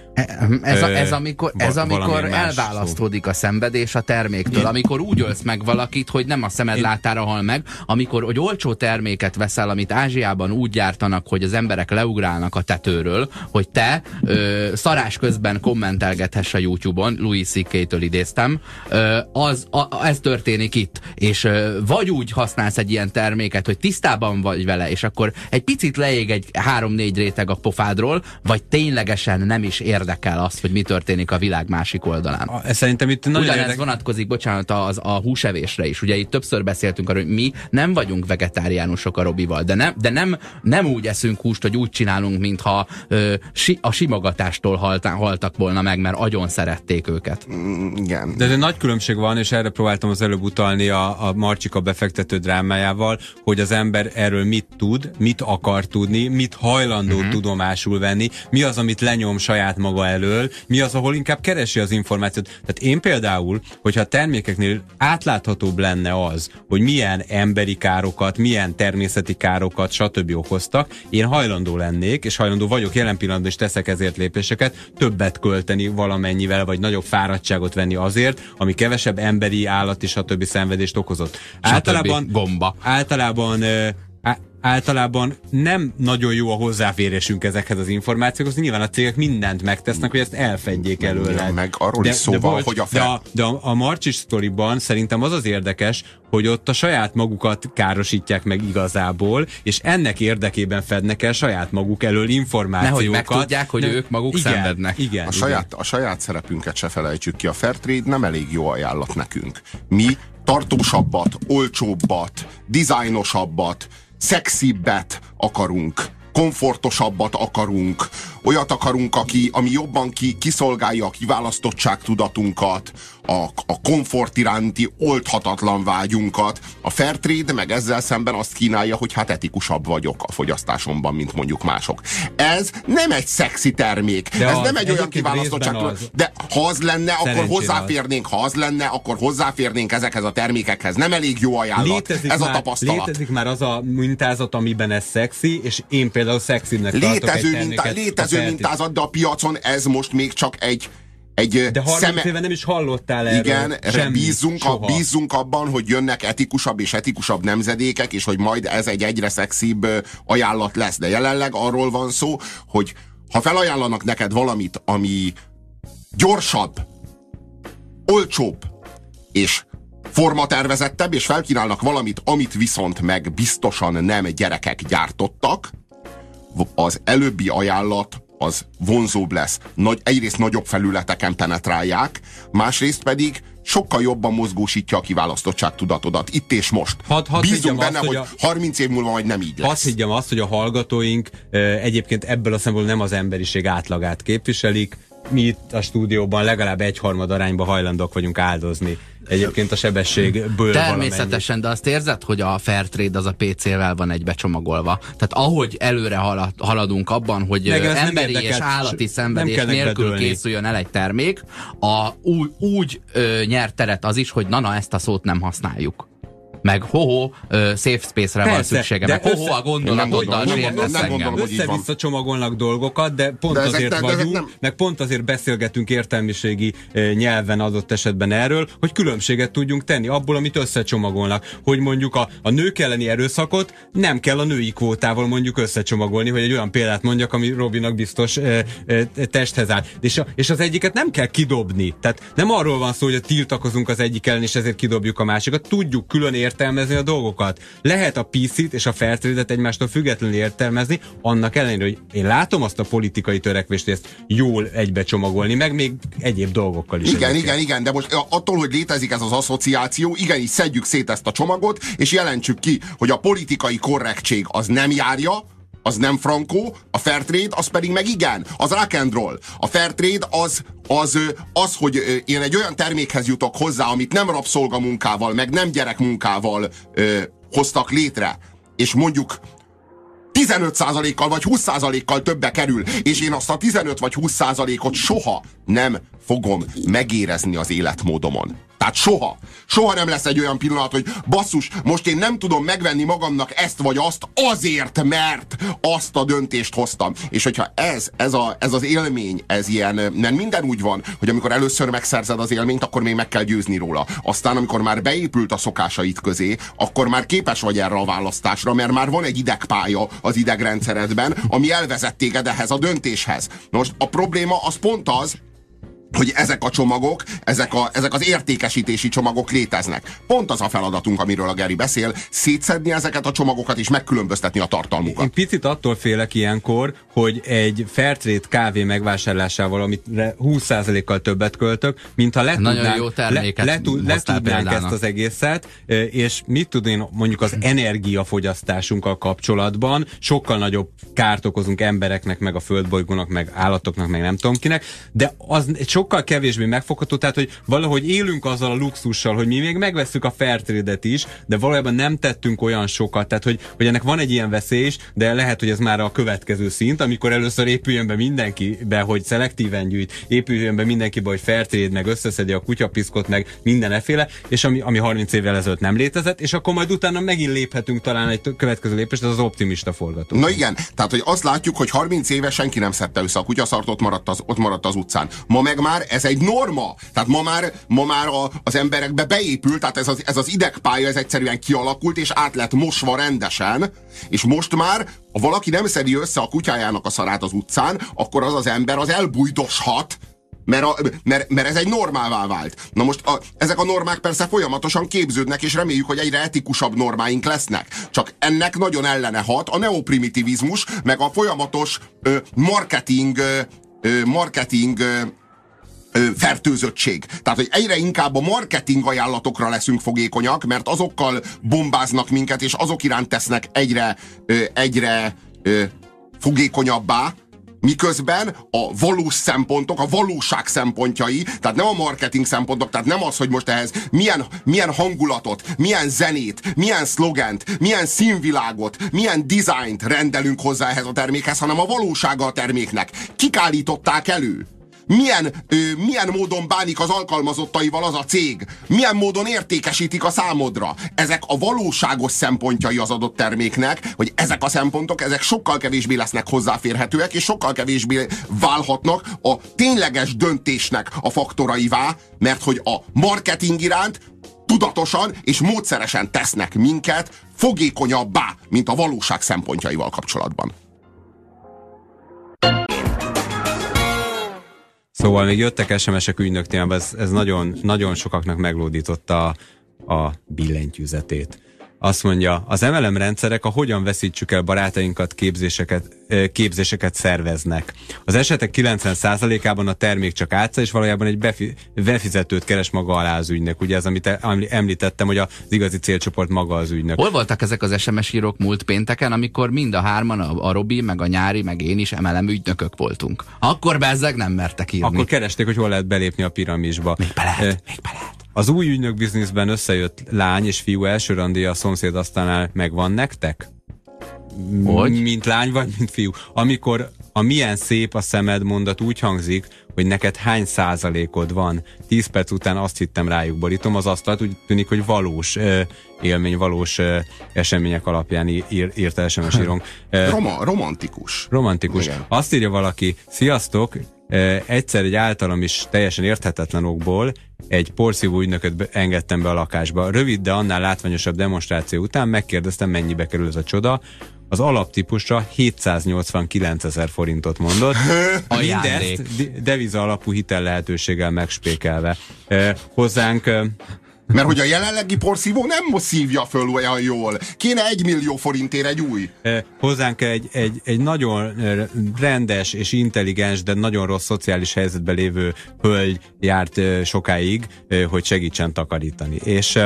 Ez, a, ez amikor, ez amikor elválasztódik a szenvedés a terméktől, amikor úgy ölsz meg valakit, hogy nem a szemed látára hal meg, amikor hogy olcsó terméket veszel, amit Ázsiában úgy gyártanak, hogy az emberek leugrálnak a tetőről, hogy te ö, szarás közben kommentelgethess a YouTube-on, Louis C.K.-től idéztem, ö, az, a, ez történik itt, és ö, vagy úgy használsz egy ilyen terméket, hogy tisztában vagy vele, és akkor egy picit leég egy három-négy réteg a pofádról, vagy ténylegesen nem is érdekel az, hogy mi történik a világ másik oldalán. A- Szerintem itt nagyon Ugyanez érdekes. vonatkozik, bocsánat, az, a húsevésre is. Ugye itt többször beszéltünk arról, hogy mi nem vagyunk vegetáriánusok a Robival, de nem, de nem, nem úgy eszünk húst, hogy úgy csinálunk, mintha ö, si, a simogatástól haltá, haltak volna meg, mert agyon szerették őket. Mm, Igen. De, de nagy különbség van, és erre próbáltam az előbb utalni a, a Marcsika befektető drámájával, hogy az ember erről mit tud, mit akar tudni, mit hajlandó uh-huh. tudomásul venni, mi az, amit lenyom saját maga elől, mi az, ahol inkább keresi az információt. Tehát én például, hogyha a termékeknél átláthatóbb lenne az, hogy milyen emberi károkat, milyen természeti károkat, stb. okoztak, én hajlandó lennék, és hajlandó vagyok jelen pillanatban is teszek ezért lépéseket, többet költeni valamennyivel, vagy nagyobb fáradtságot venni azért, ami kevesebb emberi, állati, stb. Szenvedést okozott. Általában, gomba. általában általában nem nagyon jó a hozzáférésünk ezekhez az információkhoz. Nyilván a cégek mindent megtesznek, hogy ezt elfedjék előle. Igen, meg arról is szó van, hogy a de fel- a, de a, a Marcsis sztoriban szerintem az az érdekes, hogy ott a saját magukat károsítják meg igazából, és ennek érdekében fednek el saját maguk elől információkat. Nehogy megtudják, hogy ők maguk igen, szenvednek. Igen, A igen. saját, a saját szerepünket se felejtsük ki. A Fairtrade nem elég jó ajánlat nekünk. Mi tartósabbat, olcsóbbat, dizájnosabbat, szexibbet akarunk komfortosabbat akarunk, olyat akarunk, aki, ami jobban ki, kiszolgálja a kiválasztottság tudatunkat, a, a komfort iránti oldhatatlan vágyunkat. A Fairtrade meg ezzel szemben azt kínálja, hogy hát etikusabb vagyok a fogyasztásomban, mint mondjuk mások. Ez nem egy szexi termék, De ez az nem egy olyan kiválasztottság. az. De ha az lenne, akkor hozzáférnénk, ha az lenne, akkor hozzáférnénk ezekhez a termékekhez. Nem elég jó ajánlat. Létezik ez már, a tapasztalat. Létezik már az a mintázat, amiben ez szexi, és én például szexibbnek tartok Létező, egy minta, létező Fairtrade- mintázat, de a piacon ez most még csak egy egy De 30 szeme... éve nem is hallottál erről. Igen, erre semmit, bízzunk, a, soha. bízzunk abban, hogy jönnek etikusabb és etikusabb nemzedékek, és hogy majd ez egy egyre szexibb ajánlat lesz. De jelenleg arról van szó, hogy ha felajánlanak neked valamit, ami gyorsabb, olcsóbb, és formatervezettebb, és felkínálnak valamit, amit viszont meg biztosan nem gyerekek gyártottak, az előbbi ajánlat az vonzóbb lesz. Nagy, egyrészt nagyobb felületeken penetrálják, másrészt pedig sokkal jobban mozgósítja a kiválasztottság tudatodat. Itt és most. Hadd- hadd Bízunk benne, azt, hogy, hogy hogy 30 év múlva majd nem így lesz. Azt higgyem azt, hogy a hallgatóink ö, egyébként ebből a szempontból nem az emberiség átlagát képviselik, mi itt a stúdióban legalább egyharmad arányba hajlandók vagyunk áldozni egyébként a sebességből Természetesen, de azt érzed, hogy a Fairtrade az a PC-vel van egybe csomagolva. Tehát ahogy előre halad, haladunk abban, hogy emberi és állati szenvedés nélkül bedőlni. készüljön el egy termék, a, úgy, úgy ö, nyert teret az is, hogy na, na, ezt a szót nem használjuk meg hoho safe space-re van szüksége, meg hoho a gondolatoddal sértesz engem. Össze-vissza csomagolnak dolgokat, de pont de azért ezek, vagyunk, nem... meg pont azért beszélgetünk értelmiségi nyelven adott esetben erről, hogy különbséget tudjunk tenni abból, amit összecsomagolnak. Hogy mondjuk a, a nők elleni erőszakot nem kell a női kvótával mondjuk összecsomagolni, hogy egy olyan példát mondjak, ami Robinak biztos uh, uh, testhez áll. És, a, és az egyiket nem kell kidobni. Tehát nem arról van szó, hogy tiltakozunk az egyik ellen, és ezért kidobjuk a másikat. Tudjuk külön ért értelmezni a dolgokat. Lehet a PC-t és a Fairtrade-et egymástól függetlenül értelmezni, annak ellenére, hogy én látom azt a politikai törekvést, ezt jól egybecsomagolni, meg még egyéb dolgokkal is. Igen, egyébként. igen, igen, de most attól, hogy létezik ez az asszociáció, igenis szedjük szét ezt a csomagot, és jelentsük ki, hogy a politikai korrektség az nem járja, az nem frankó, a Fairtrade az pedig meg igen, az rock and roll. A Fairtrade az, az, az, hogy én egy olyan termékhez jutok hozzá, amit nem rabszolgamunkával, meg nem gyerekmunkával ö, hoztak létre, és mondjuk 15%-kal vagy 20%-kal többe kerül, és én azt a 15 vagy 20%-ot soha nem fogom megérezni az életmódomon. Tehát soha. Soha nem lesz egy olyan pillanat, hogy basszus, most én nem tudom megvenni magamnak ezt vagy azt azért, mert azt a döntést hoztam. És hogyha ez, ez, a, ez az élmény, ez ilyen, nem minden úgy van, hogy amikor először megszerzed az élményt, akkor még meg kell győzni róla. Aztán, amikor már beépült a szokásait közé, akkor már képes vagy erre a választásra, mert már van egy idegpálya az idegrendszeredben, ami elvezet téged ehhez a döntéshez. Most a probléma az pont az, hogy ezek a csomagok, ezek, a, ezek az értékesítési csomagok léteznek. Pont az a feladatunk, amiről a Geri beszél, szétszedni ezeket a csomagokat és megkülönböztetni a tartalmukat. Én picit attól félek ilyenkor, hogy egy Fairtrade kávé megvásárlásával, amit 20%-kal többet költök, mintha le Nagyon jó terméket le, le, le tudnánk ezt az egészet, és mit tud én mondjuk az energiafogyasztásunkkal kapcsolatban sokkal nagyobb kárt okozunk embereknek, meg a földbolygónak, meg állatoknak, meg nem tudom kinek, de az egy sok sokkal kevésbé megfogható, tehát hogy valahogy élünk azzal a luxussal, hogy mi még megveszük a Fairtrade-et is, de valójában nem tettünk olyan sokat, tehát hogy, hogy ennek van egy ilyen veszély is, de lehet, hogy ez már a következő szint, amikor először épüljön be mindenkibe, hogy szelektíven gyűjt, épüljön be mindenkibe, hogy Fairtrade, meg összeszedi a kutyapiszkot, meg mindenféle, és ami, ami 30 évvel ezelőtt nem létezett, és akkor majd utána megint léphetünk talán egy következő lépést, ez az optimista forgató. Na igen, tehát hogy azt látjuk, hogy 30 éve senki nem szedte össze a kutyaszart, ott maradt az, ott maradt az utcán. Ma meg már már ez egy norma. Tehát ma már, ma már a, az emberekbe beépült, tehát ez az, ez az idegpálya, ez egyszerűen kialakult, és át lett mosva rendesen, és most már, ha valaki nem szedi össze a kutyájának a szarát az utcán, akkor az az ember az elbújdoshat, mert, a, mert, mert ez egy normává vált. Na most a, ezek a normák persze folyamatosan képződnek, és reméljük, hogy egyre etikusabb normáink lesznek. Csak ennek nagyon ellene hat a neoprimitivizmus, meg a folyamatos ö, marketing, ö, marketing ö, fertőzöttség. Tehát, hogy egyre inkább a marketing ajánlatokra leszünk fogékonyak, mert azokkal bombáznak minket, és azok iránt tesznek egyre, egyre fogékonyabbá, Miközben a valós szempontok, a valóság szempontjai, tehát nem a marketing szempontok, tehát nem az, hogy most ehhez milyen, milyen hangulatot, milyen zenét, milyen szlogent, milyen színvilágot, milyen dizájnt rendelünk hozzá ehhez a termékhez, hanem a valósága a terméknek. Kik állították elő? Milyen, ö, milyen módon bánik az alkalmazottaival az a cég, milyen módon értékesítik a számodra. Ezek a valóságos szempontjai az adott terméknek, hogy ezek a szempontok, ezek sokkal kevésbé lesznek hozzáférhetőek, és sokkal kevésbé válhatnak a tényleges döntésnek a faktoraivá, mert hogy a marketing iránt tudatosan és módszeresen tesznek minket fogékonyabbá, mint a valóság szempontjaival kapcsolatban. Szóval még jöttek SMS-ek ügynök ez, ez nagyon, nagyon sokaknak meglódította a, a billentyűzetét. Azt mondja, az MLM rendszerek a hogyan veszítsük el barátainkat képzéseket, képzéseket szerveznek. Az esetek 90%-ában a termék csak átsa, és valójában egy befi, befizetőt keres maga alá az ügynek. Ugye ez, amit említettem, hogy az igazi célcsoport maga az ügynek. Hol voltak ezek az SMS írók múlt pénteken, amikor mind a hárman, a, a Robi, meg a Nyári, meg én is MLM ügynökök voltunk? Akkor bezzeg nem mertek írni. Akkor keresték, hogy hol lehet belépni a piramisba. Még be lehet, még be lehet. Az új ügynök bizniszben összejött lány és fiú első randi a szomszéd asztalnál megvan nektek? Hogy? Mint lány vagy, mint fiú. Amikor a milyen szép a szemed mondat úgy hangzik, hogy neked hány százalékod van. Tíz perc után azt hittem rájuk borítom az asztalt, úgy tűnik, hogy valós ö, élmény, valós ö, események alapján ír, írta SMS írunk. [laughs] Roma, romantikus. Romantikus. Igen. Azt írja valaki, sziasztok, egyszer egy általam is teljesen érthetetlen okból egy porszívó ügynököt engedtem be a lakásba. Rövid, de annál látványosabb demonstráció után megkérdeztem, mennyibe kerül ez a csoda. Az alaptípusra 789 ezer forintot mondott. [laughs] Mindezt deviza alapú hitel lehetőséggel megspékelve. Hozzánk mert hogy a jelenlegi porszívó nem szívja föl olyan jól. Kéne egy millió forintért egy új. Hozzánk egy, egy, egy nagyon rendes és intelligens, de nagyon rossz szociális helyzetben lévő hölgy járt sokáig, hogy segítsen takarítani. És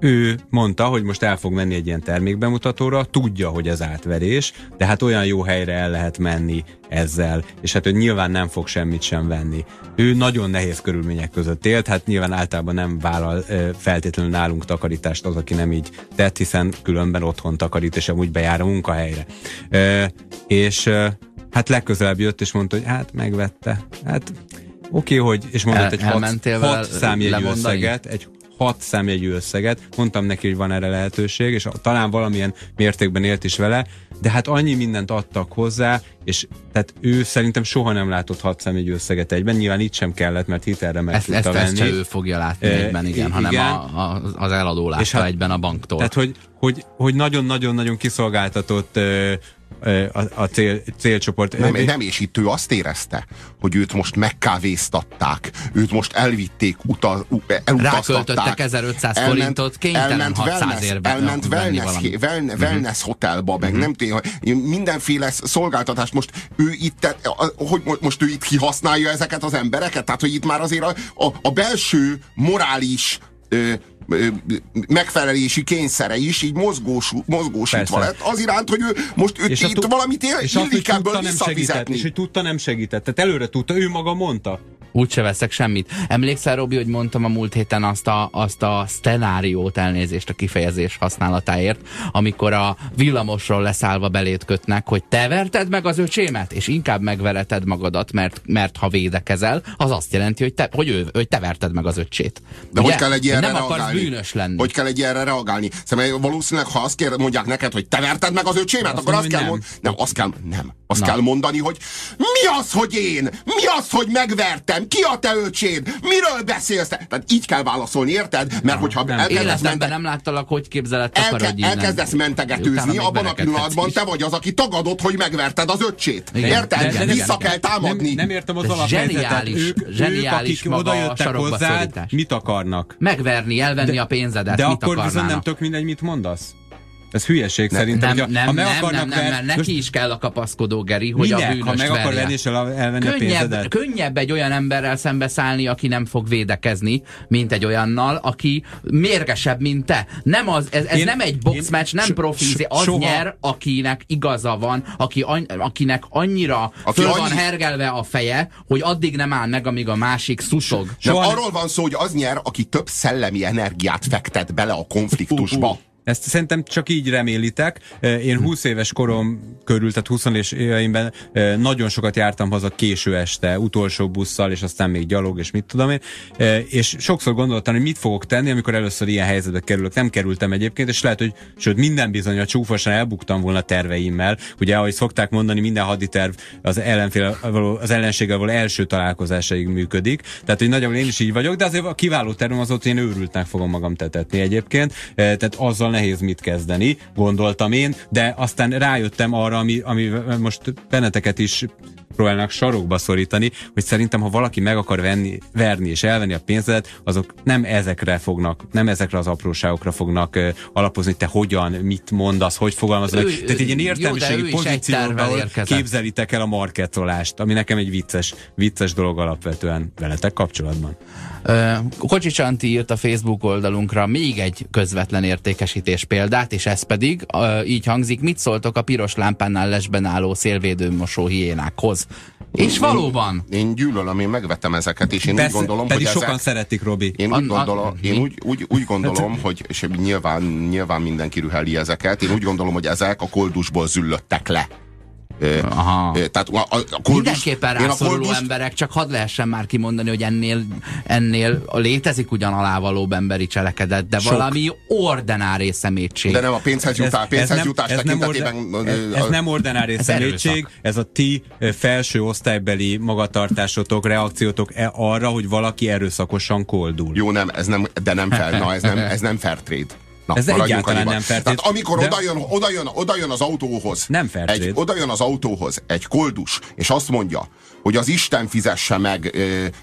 ő mondta, hogy most el fog menni egy ilyen termékbemutatóra, tudja, hogy ez átverés, de hát olyan jó helyre el lehet menni ezzel, és hát ő nyilván nem fog semmit sem venni. Ő nagyon nehéz körülmények között élt, hát nyilván általában nem vállal feltétlenül nálunk takarítást az, aki nem így tett, hiszen különben otthon takarít, és amúgy bejár a munkahelyre. És hát legközelebb jött, és mondta, hogy hát megvette. Hát oké, okay, hogy, és mondott El, egy hat, hat számjegyű összeget, egy hat számjegyű összeget, mondtam neki, hogy van erre lehetőség, és talán valamilyen mértékben élt is vele, de hát annyi mindent adtak hozzá, és tehát ő szerintem soha nem látott hat számjegyű összeget egyben, nyilván itt sem kellett, mert hitelre meg ezt, tudta ezt, venni. Ezt ő fogja látni e, egyben, igen, igen. hanem a, a, az eladó látta és hát, egyben a banktól. Tehát, hogy, hogy, hogy nagyon-nagyon-nagyon kiszolgáltatott a, a cél, célcsoport. Nem, nem, és itt ő azt érezte, hogy őt most megkávéztatták, őt most elvitték, uta, elutaztatták. Ráköltöttek 1500 elment, forintot, kénytelen elment 600 wellness, érbe Elment wellness, wellness, uh-huh. wellness hotelba, meg uh-huh. nem tudom, mindenféle szolgáltatást. Most ő itt, hogy most ő itt kihasználja ezeket az embereket? Tehát, hogy itt már azért a, a, a belső morális ö, megfelelési kényszere is így mozgós, mozgósítva lett az iránt, hogy ő most ő itt valamit él, és illik ebből visszafizetni. És hogy tudta, nem segített. Tehát előre tudta, ő maga mondta. Úgyse veszek semmit. Emlékszel, Robi, hogy mondtam a múlt héten azt a, azt a sztenáriót elnézést a kifejezés használatáért, amikor a villamosról leszállva belét kötnek, hogy te verted meg az öcsémet, és inkább megvereted magadat, mert, mert ha védekezel, az azt jelenti, hogy te, hogy ő, hogy te verted meg az öcsét. De Ugye? hogy kell egy ilyenre Nem akarsz bűnös lenni. Hogy kell egy ilyenre reagálni? Szóval valószínűleg, ha azt kér, mondják neked, hogy te verted meg az öcsémet, azt akkor azt kell mondani. Nem, azt kell, nem. Azt Na. kell mondani, hogy mi az, hogy én? Mi az, hogy megvertem? Ki a te öcséd? Miről beszélsz? Te? Tehát így kell válaszolni, érted? Mert hogyha nem. elkezdesz mente... nem láttalak, hogy képzeled Elke... Elkezdesz mentegetőzni, abban a pillanatban te vagy az, aki tagadott, hogy megverted az öccsét. Igen. Érted? De, de, Vissza kell támadni. Nem, nem értem az alaphelyzetet. Ők, zseniális ők, akik oda jöttek hozzád, mit akarnak? Megverni, elvenni de, a pénzedet. De mit akkor viszont nem tök mindegy, mit mondasz. Ez hülyeség ne, szerintem. Nem, nem, ha meg nem, nem, nem, nem, neki is kell a kapaszkodó Geri, hogy Minek, a bűnös ha meg akar venni és el, elvenni könnyebb, a pénzedet. Könnyebb egy olyan emberrel szembeszállni, aki nem fog védekezni, mint egy olyannal, aki mérgesebb, mint te. Nem az, ez, ez én, nem egy boxmatch, nem profi, az soha. nyer, akinek igaza van, aki, akinek annyira aki föl annyi... van hergelve a feje, hogy addig nem áll meg, amíg a másik szuszog. Nem, arról van szó, hogy az nyer, aki több szellemi energiát fektet bele a konfliktusba. Uh, uh. Ezt szerintem csak így remélitek. Én 20 éves korom körül, tehát 20 és éveimben nagyon sokat jártam haza késő este, utolsó busszal, és aztán még gyalog, és mit tudom én. És sokszor gondoltam, hogy mit fogok tenni, amikor először ilyen helyzetbe kerülök. Nem kerültem egyébként, és lehet, hogy sőt, minden bizony a csúfosan elbuktam volna terveimmel. Ugye, ahogy szokták mondani, minden haditerv az, ellenfél, az ellenséggel való első találkozásaig működik. Tehát, hogy nagyjából én is így vagyok, de azért a kiváló tervem az ott én őrültnek fogom magam tetetni egyébként. Tehát azzal nehéz mit kezdeni, gondoltam én, de aztán rájöttem arra, ami, ami most benneteket is próbálnak sarokba szorítani, hogy szerintem, ha valaki meg akar venni, verni és elvenni a pénzedet, azok nem ezekre fognak, nem ezekre az apróságokra fognak uh, alapozni, te hogyan, mit mondasz, hogy fogalmazol. Ő- Tehát egy ilyen értelmiségi érkezett. képzelitek el a marketolást, ami nekem egy vicces, vicces dolog alapvetően veletek kapcsolatban. Ö, Kocsi Csanti írt a Facebook oldalunkra még egy közvetlen értékesítés példát, és ez pedig ö, így hangzik, mit szóltok a piros lámpánál lesben álló szélvédőmosó hiénákhoz? És valóban, Én gyűlölöm, én megvettem ezeket, és én úgy Persze, gondolom, pedig hogy sokan ezek... szeretik, Robi. Én úgy gondolom, én úgy, úgy, úgy gondolom hogy, és nyilván, nyilván mindenki rüheli ezeket, én úgy gondolom, hogy ezek a koldusból züllöttek le. Aha. Tehát a, a, a koldus, Mindenképpen a rászoruló koldust- emberek, csak hadd lehessen már kimondani, hogy ennél, ennél létezik ugyan alávalóbb emberi cselekedet, de Sok. valami ordinári szemétség. De nem a pénzhez jutás, pénzhez jutás ez, nem orde, ez, ez a- nem ordinári Ez szemétség, erőszak. ez a ti felső osztálybeli magatartásotok, reakciótok e arra, hogy valaki erőszakosan koldul. Jó, nem, ez nem, de nem fair, na, ez nem, ez nem fair trade. Na, Ez egyáltalán annyiban. nem fair Tehát amikor de- oda, jön, oda, jön, oda jön az autóhoz, Nem fair egy, trade. oda jön az autóhoz egy koldus, és azt mondja, hogy az Isten fizesse meg,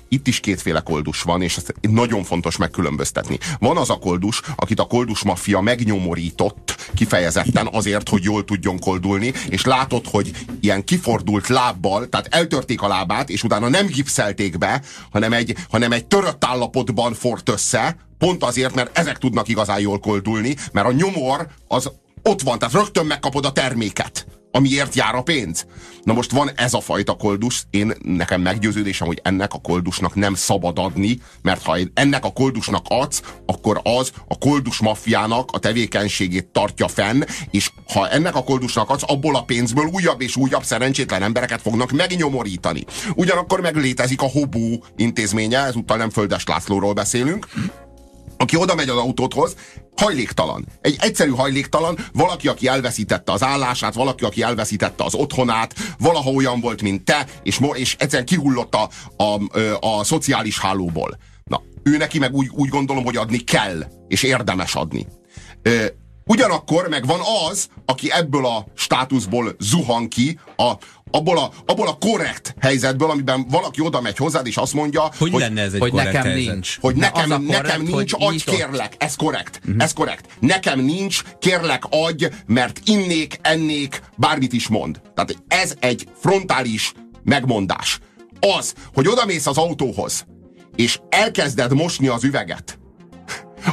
itt is kétféle koldus van, és ezt nagyon fontos megkülönböztetni. Van az a koldus, akit a koldus maffia megnyomorított kifejezetten azért, hogy jól tudjon koldulni, és látod, hogy ilyen kifordult lábbal, tehát eltörték a lábát, és utána nem gipszelték be, hanem egy, hanem egy törött állapotban fort össze, pont azért, mert ezek tudnak igazán jól koldulni, mert a nyomor az ott van, tehát rögtön megkapod a terméket amiért jár a pénz. Na most van ez a fajta koldus, én nekem meggyőződésem, hogy ennek a koldusnak nem szabad adni, mert ha ennek a koldusnak adsz, akkor az a koldus maffiának a tevékenységét tartja fenn, és ha ennek a koldusnak adsz, abból a pénzből újabb és újabb szerencsétlen embereket fognak megnyomorítani. Ugyanakkor meg létezik a Hobó intézménye, ezúttal nem Földes Lászlóról beszélünk, aki oda megy az autódhoz, hajléktalan. Egy egyszerű hajléktalan, valaki, aki elveszítette az állását, valaki, aki elveszítette az otthonát, valaha olyan volt, mint te, és, és egyszerűen kihullott a, a, a, a szociális hálóból. Na, ő neki meg úgy, úgy gondolom, hogy adni kell, és érdemes adni. Ö, Ugyanakkor meg van az, aki ebből a státuszból zuhan ki, a, abból, a, abból a korrekt helyzetből, amiben valaki oda megy hozzád, és azt mondja, Hogy, hogy lenne ez egy hogy nekem helyzet? nincs. hogy nekem, korrekt, nekem nincs, hogy adj nyitott. kérlek. Ez korrekt. Uh-huh. Ez korrekt. Nekem nincs, kérlek adj, mert innék, ennék, bármit is mond. Tehát ez egy frontális megmondás. Az, hogy odamész az autóhoz, és elkezded mosni az üveget,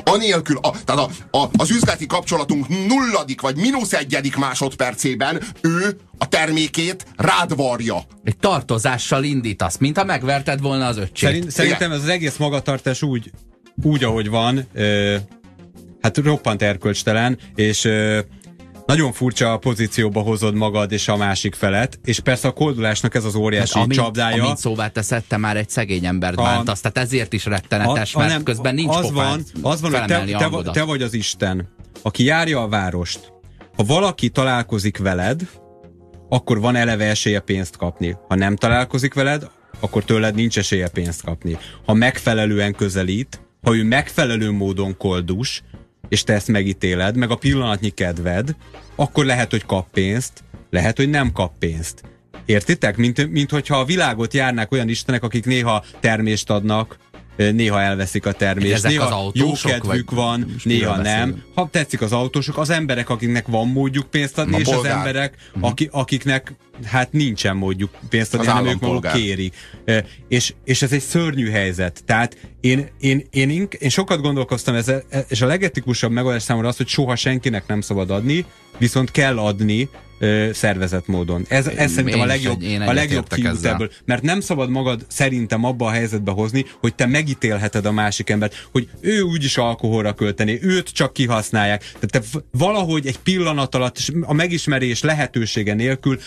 Anélkül, a, tehát a, a, az üzleti kapcsolatunk nulladik vagy mínusz egyedik másodpercében ő a termékét rád varja. Egy tartozással indítasz, mint ha megverted volna az öcsét. Szerint, szerintem ez az egész magatartás úgy, úgy ahogy van, ö, hát roppant erkölcstelen, és ö, nagyon furcsa pozícióba hozod magad és a másik felet, és persze a koldulásnak ez az óriási amint, csapdája. amint szóvá teszed, te már egy szegény embert A- bántasz, tehát ezért is rettenetes, A- mert hanem közben nincs az van, az van, hogy te, a te, te vagy az Isten, aki járja a várost. Ha valaki találkozik veled, akkor van eleve esélye pénzt kapni. Ha nem találkozik veled, akkor tőled nincs esélye pénzt kapni. Ha megfelelően közelít, ha ő megfelelő módon koldus, és te ezt megítéled, meg a pillanatnyi kedved, akkor lehet, hogy kap pénzt, lehet, hogy nem kap pénzt. Értitek? Mint, mint hogyha a világot járnák olyan istenek, akik néha termést adnak, néha elveszik a termést, Ezek néha az autósok, jó kedvük van, néha nem. beszélünk? Ha tetszik az autósok, az emberek, akiknek van módjuk pénzt adni, A és az polgár. emberek, aki, akiknek hát nincsen módjuk pénzt adni, hanem ők maguk kérik. És, és ez egy szörnyű helyzet. Tehát én, én, én, én, én sokat gondolkoztam ezzel, és a legetikusabb megoldás számomra az, hogy soha senkinek nem szabad adni, viszont kell adni szervezett módon. Ez, ez szerintem a legjobb, én a legjobb kiút ebből. Mert nem szabad magad szerintem abba a helyzetbe hozni, hogy te megítélheted a másik embert, hogy ő úgyis alkoholra költené, őt csak kihasználják. Tehát te valahogy egy pillanat alatt, a megismerés lehetősége nélkül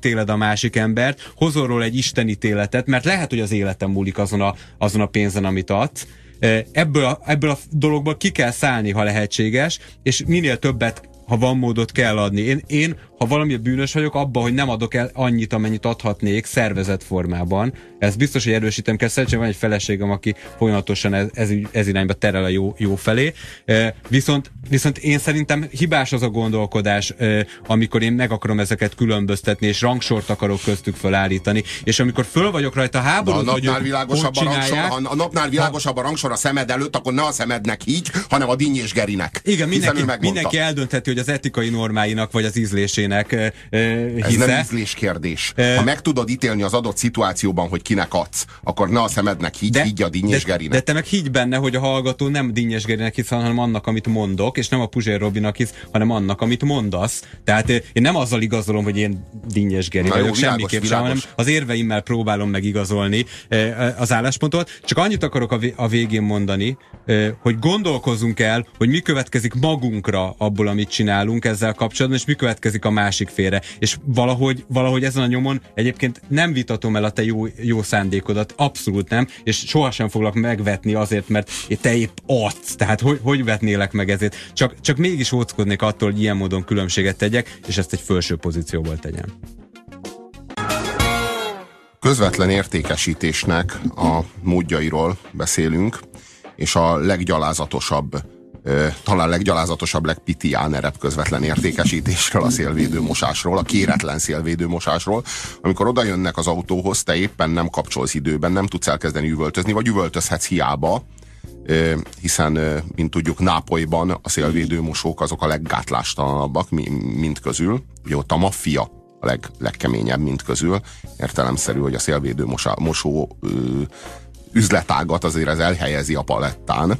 megítéled a másik embert, hozol róla egy istenítéletet, mert lehet, hogy az életem múlik azon a, azon a pénzen, amit adsz. Ebből a, ebből a dologból ki kell szállni, ha lehetséges, és minél többet ha van módot kell adni. Én, én ha valami bűnös vagyok, abban, hogy nem adok el annyit, amennyit adhatnék szervezett formában, Ez biztos, hogy erősítem kell. Szerencsére van egy feleségem, aki folyamatosan ez, ez, ez irányba terel a jó, jó felé. Viszont, viszont én szerintem hibás az a gondolkodás, amikor én meg akarom ezeket különböztetni, és rangsort akarok köztük felállítani, és amikor föl vagyok rajta háborút, a napnál világosabb a, rangsor, ha a napnál világosabb a rangsor a szemed előtt, akkor ne a szemednek így, hanem a Dinny és Gerinek. Igen, mindenki, mindenki eldöntheti, hogy az etikai normáinak, vagy az ízlésének hisze. Ez nem ízlés kérdés. Ha meg tudod ítélni az adott szituációban, hogy kinek adsz, akkor ne a szemednek higgy, de, higgy a Dinny és Gerinek. De te meg higgy benne, hogy a hallgató nem Dinny és Gerinek hisz, hanem annak, amit mondok, és nem a Puzsér Robinak hisz, hanem annak, amit mondasz. Tehát én nem azzal igazolom, hogy én Dinny és Geri vagyok, semmiképp sem, hanem az érveimmel próbálom megigazolni az álláspontot. Csak annyit akarok a végén mondani, hogy gondolkozunk el, hogy mi következik magunkra abból, amit csinálunk ezzel kapcsolatban, és mi következik a másik félre. És valahogy, valahogy ezen a nyomon egyébként nem vitatom el a te jó, jó szándékodat, abszolút nem, és sohasem foglak megvetni azért, mert te épp adsz. Tehát hogy, hogy vetnélek meg ezért? Csak, csak mégis óckodnék attól, hogy ilyen módon különbséget tegyek, és ezt egy felső pozícióból tegyem közvetlen értékesítésnek a módjairól beszélünk, és a leggyalázatosabb, talán leggyalázatosabb, legpitiánerebb közvetlen értékesítésről, a szélvédőmosásról, a kéretlen szélvédőmosásról, amikor oda jönnek az autóhoz, te éppen nem kapcsolsz időben, nem tudsz elkezdeni üvöltözni, vagy üvöltözhetsz hiába, hiszen, mint tudjuk, Nápolyban a szélvédőmosók azok a leggátlástalanabbak, mint közül. Ugye ott a maffia a leg, legkeményebb, mint közül. Értelemszerű, hogy a szélvédő mosó, üzletágat azért ez elhelyezi a palettán,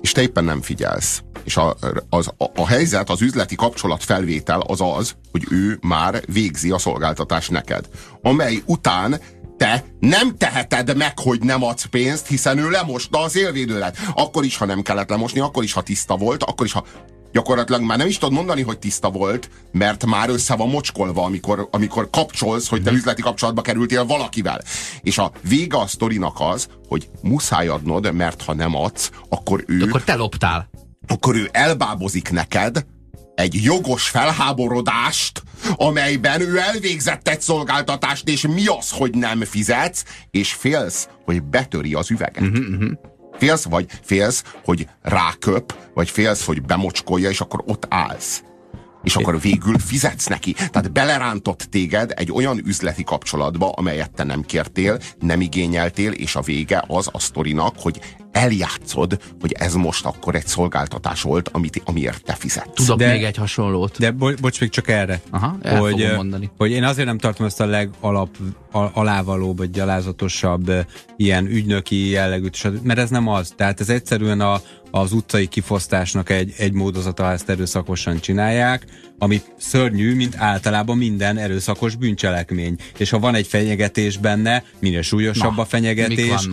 és te éppen nem figyelsz. És a, az, a, a helyzet, az üzleti kapcsolat felvétel az az, hogy ő már végzi a szolgáltatást neked. Amely után te nem teheted meg, hogy nem adsz pénzt, hiszen ő lemosta az élvédőlet. Akkor is, ha nem kellett lemosni, akkor is, ha tiszta volt, akkor is, ha gyakorlatilag már nem is tudod mondani, hogy tiszta volt, mert már össze van mocskolva, amikor, amikor kapcsolsz, hogy te mhm. üzleti kapcsolatba kerültél valakivel. És a vége a sztorinak az, hogy muszáj adnod, mert ha nem adsz, akkor ő... Akkor te loptál. Akkor ő elbábozik neked, egy jogos felháborodást, amelyben ő elvégzett egy szolgáltatást, és mi az, hogy nem fizetsz, és félsz, hogy betöri az üveget. Uh-huh, uh-huh. Félsz, vagy félsz, hogy ráköp, vagy félsz, hogy bemocskolja, és akkor ott állsz és akkor végül fizetsz neki. Tehát belerántott téged egy olyan üzleti kapcsolatba, amelyet te nem kértél, nem igényeltél, és a vége az a sztorinak, hogy eljátszod, hogy ez most akkor egy szolgáltatás volt, amit, amiért te fizetsz. Tudok de, még egy hasonlót. De bo bocs, még csak erre. Aha, hogy, mondani. hogy én azért nem tartom ezt a legalap alávalóbb, vagy gyalázatosabb ilyen ügynöki jellegűt, mert ez nem az. Tehát ez egyszerűen a, az utcai kifosztásnak egy, egy módozata, ha ezt erőszakosan csinálják, ami szörnyű, mint általában minden erőszakos bűncselekmény. És ha van egy fenyegetés benne, minél súlyosabb Na, a fenyegetés,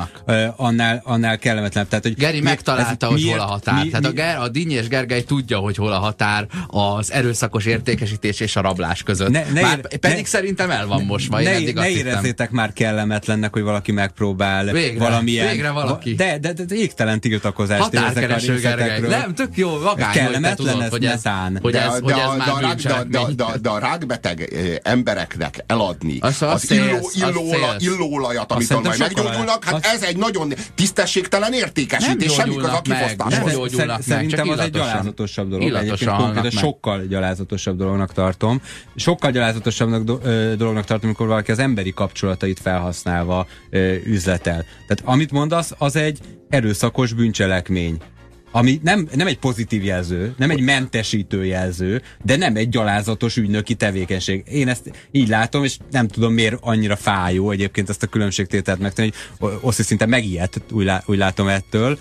annál, annál kellemetlen. Tehát, hogy Geri megtalálta, hogy miért, hol a határ. Mi, Tehát mi, a, Ger, a Dinny és Gergely tudja, hogy hol a határ az erőszakos értékesítés és a rablás között. Ne, ne már, ér, pedig ne, szerintem el van most. Ne, ne, ne érezzétek már kellemetlennek, hogy valaki megpróbál végre, valamilyen... Végre valaki. De, de, de, de égtelen tiltakozást Határkereső Gergely. Nem, tök jó, vagány, kellemetlen hogy, ez, hogy ez, hogy ez már rák, de, de, de, de a rákbeteg eh, embereknek eladni az, az, az illó, illóla, illóolajat, amit majd meggyógyulnak, hát ez egy nagyon tisztességtelen értékesítés, semmi köz a kifosztáshoz. Szerintem az egy gyalázatosabb dolog. Egyébként konkrétan sokkal gyalázatosabb dolognak tartom. Sokkal gyalázatosabb dolognak tartom, amikor valaki az emberi kapcsolatait felhasználva üzletel. Tehát amit mondasz, az egy erőszakos bűncselekmény ami nem, nem egy pozitív jelző, nem egy mentesítő jelző, de nem egy gyalázatos ügynöki tevékenység. Én ezt így látom, és nem tudom miért annyira fájó egyébként ezt a különbségtételt megtenni, hogy Oszi szinte megijedt, úgy, lá, úgy látom ettől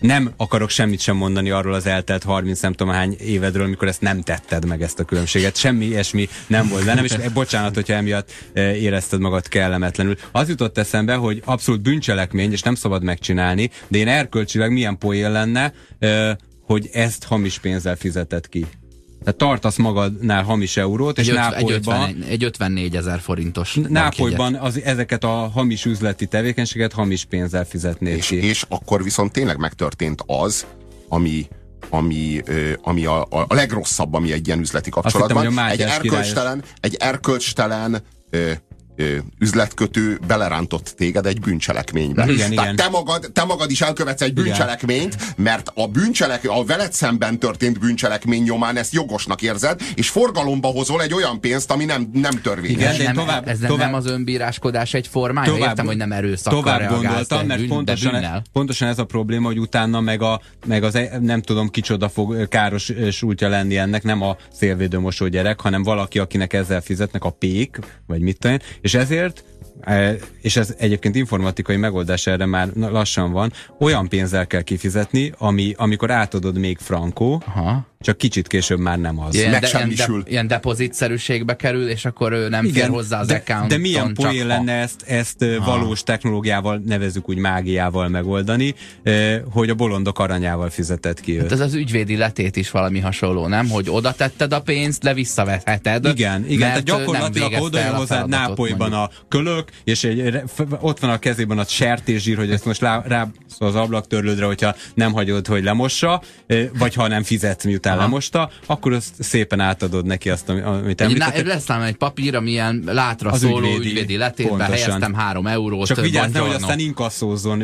nem akarok semmit sem mondani arról az eltelt 30 nem tudom hány évedről, amikor ezt nem tetted meg ezt a különbséget. Semmi ilyesmi nem volt bennem, és bocsánat, hogyha emiatt e, érezted magad kellemetlenül. Az jutott eszembe, hogy abszolút bűncselekmény, és nem szabad megcsinálni, de én erkölcsileg milyen poén lenne, e, hogy ezt hamis pénzzel fizetett ki. Tehát tartasz magadnál hamis eurót, egy és Nápolyban... Egy, egy 54 ezer forintos Nápolyban az, ezeket a hamis üzleti tevékenységet hamis pénzzel fizetnéd és, ki. És akkor viszont tényleg megtörtént az, ami ami, ami a, a legrosszabb, ami egy ilyen üzleti kapcsolatban. Hittem, egy erkölcstelen, egy erkölcstelen üzletkötő belerántott téged egy bűncselekménybe. Igen, Tehát igen. Te, magad, te magad is elkövetsz egy bűncselekményt, mert a bűncselek, a veled szemben történt bűncselekmény nyomán ezt jogosnak érzed, és forgalomba hozol egy olyan pénzt, ami nem, nem törvényes. Igen, Ez de nem, tovább- ez nem, tovább- nem az önbíráskodás egy formája? Tovább- Értem, hogy nem erőszakkal Tovább gondoltam, mert bűn, pontosan, de bűnnel. pontosan ez a probléma, hogy utána meg, a, meg az e- nem tudom kicsoda fog káros súlytja lenni ennek, nem a szélvédőmosó gyerek, hanem valaki, akinek ezzel fizetnek a pék, vagy mit tudom, és ezért és ez egyébként informatikai megoldás erre már lassan van, olyan pénzzel kell kifizetni, ami, amikor átadod még frankó, Aha. csak kicsit később már nem az. Ilyen- de, ilyen, de, ilyen depozitszerűségbe kerül, és akkor ő nem fér hozzá az de, accounton. de milyen poén ha- lenne ezt, ezt ha. valós technológiával, nevezük úgy mágiával megoldani, hogy a bolondok aranyával fizetett ki őt. Hát ez az ügyvédi letét is valami hasonló, nem? Hogy oda tetted a pénzt, de visszavetheted. Igen, igen, mert tehát gyakorlatilag oda hozzád Nápolyban mondjuk. a kölök, és egy, ott van a kezében a sertészsír, hogy ezt most rá, rá az ablaktörlődre, hogyha nem hagyod, hogy lemossa, vagy ha nem fizetsz, miután Aha. lemosta, akkor azt szépen átadod neki azt, ami- amit említettek. lesz nálam egy papír, amilyen látra Az szóló ügyvédi, ügyvédi, letétbe helyeztem három eurót. Csak vigyázz, buongiorno. aztán inkasszózzon,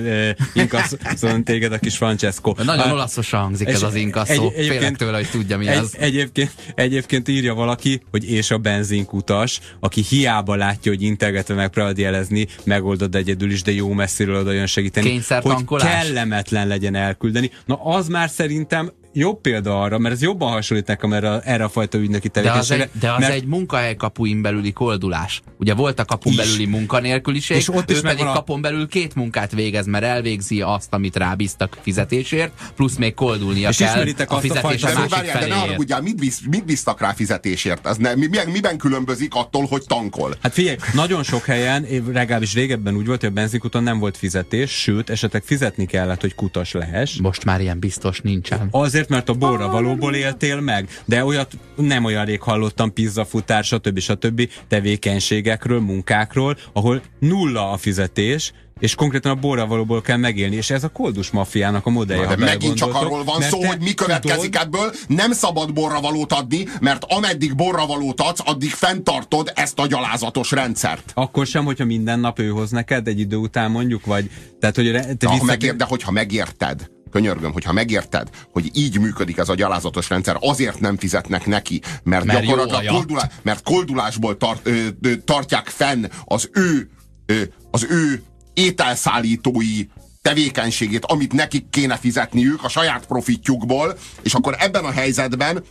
inkasszózzon téged a kis Francesco. Nagyon olaszosan hangzik ez az inkasszó. egy- Félek tőle, hogy tudja mi egy, ez. Egyébként, egyébként írja valaki, hogy és a benzinkutas, aki hiába látja, hogy integetve megpróbálod jelezni, megoldod egyedül is, de jó messziről oda jön segíteni. hogy kellemetlen legyen elküldeni. Na az már szerintem jobb példa arra, mert ez jobban hasonlít nekem erre, erre a fajta ügynöki De az, tevékenységre. egy, de az mert egy munkahely kapuin belüli koldulás. Ugye volt a kapun Is. belüli munkanélküliség, És ott ő is pedig a- kapon belül két munkát végez, mert elvégzi azt, amit rábíztak fizetésért, plusz még koldulnia És kell ismeritek a azt a fizetés fajta- a De mi, másik várjál, de ne haragudjál, mit, bizt, mit bíztak rá fizetésért? Ez ne, mi, miben, miben különbözik attól, hogy tankol? Hát figyelj, nagyon sok helyen, legalábbis régebben úgy volt, hogy a benzinkuton nem volt fizetés, sőt, esetleg fizetni kellett, hogy kutas lehess. Most már ilyen biztos nincsen. Azért, mert a borra valóból éltél meg, de olyat nem olyan rég hallottam pizzafutár, stb. stb. tevékenységekről, munkákról, ahol nulla a fizetés, és konkrétan a borra valóból kell megélni, és ez a koldus maffiának a modellje. Na, de megint csak arról van szó, hogy mi következik tudod- ebből. Nem szabad borravalót adni, mert ameddig borravalót adsz, addig fenntartod ezt a gyalázatos rendszert. Akkor sem, hogyha minden nap ő hoz neked egy idő után mondjuk, vagy tehát, hogy te De, ha vissza... megér, de hogyha megérted, könyörgöm, hogyha megérted, hogy így működik ez a gyalázatos rendszer, azért nem fizetnek neki, mert, Mert gyakorlatilag koldulá, mert koldulásból tart, ö, ö, tartják fenn az ő, ö, az ő ételszállítói tevékenységét, amit nekik kéne fizetniük a saját profitjukból, és akkor ebben a helyzetben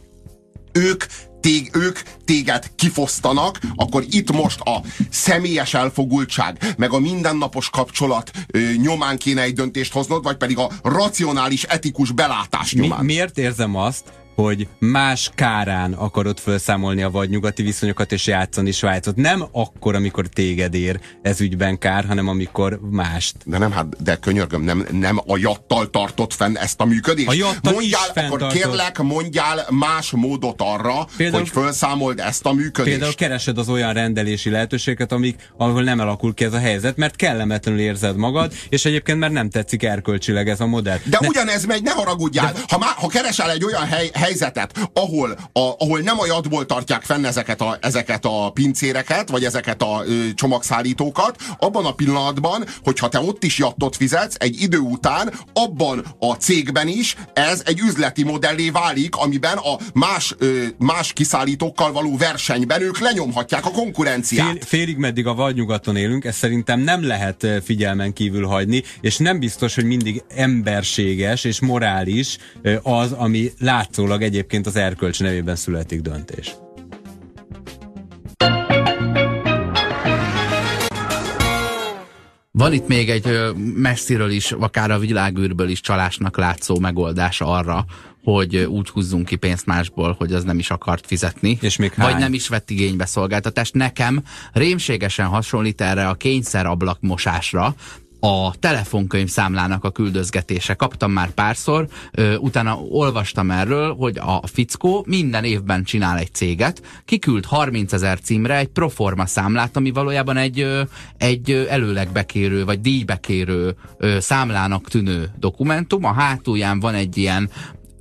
ők, tég, ők téged kifosztanak, akkor itt most a személyes elfogultság, meg a mindennapos kapcsolat ö, nyomán kéne egy döntést hoznod, vagy pedig a racionális, etikus belátás Mi, nyomán. miért érzem azt, hogy más kárán akarod felszámolni a vadnyugati viszonyokat és játszani Svájcot. Nem akkor, amikor téged ér ez ügyben kár, hanem amikor mást. De nem, hát, de könyörgöm, nem, nem a jattal tartott fenn ezt a működést? A jattal is mondjál, akkor fenntartott. kérlek, mondjál más módot arra, Például- hogy felszámold ezt a működést. Például keresed az olyan rendelési lehetőségeket, amik, ahol nem alakul ki ez a helyzet, mert kellemetlenül érzed magad, és egyébként már nem tetszik erkölcsileg ez a modell. De Ne- ugyanez megy, ne haragudjál. Ha, má, ha keresel egy olyan hely, helyzetet, ahol, a, ahol nem a jadból tartják fenn ezeket a, ezeket a pincéreket, vagy ezeket a ö, csomagszállítókat, abban a pillanatban, hogyha te ott is jattot fizetsz, egy idő után abban a cégben is ez egy üzleti modellé válik, amiben a más, ö, más kiszállítókkal való versenyben ők lenyomhatják a konkurenciát. Fél, félig meddig a vadnyugaton élünk, ezt szerintem nem lehet eh, figyelmen kívül hagyni, és nem biztos, hogy mindig emberséges és morális az, ami látszólag egyébként az erkölcs nevében születik döntés. Van itt még egy messziről is, akár a világűrből is csalásnak látszó megoldás arra, hogy úgy húzzunk ki pénzt másból, hogy az nem is akart fizetni. És még vagy hány? nem is vett igénybe szolgáltatást. Nekem rémségesen hasonlít erre a kényszerablakmosásra, a telefonkönyv számlának a küldözgetése. Kaptam már párszor, ö, utána olvastam erről, hogy a fickó minden évben csinál egy céget, kiküld 30 ezer címre egy proforma számlát, ami valójában egy, ö, egy előlegbekérő, vagy díjbekérő ö, számlának tűnő dokumentum. A hátulján van egy ilyen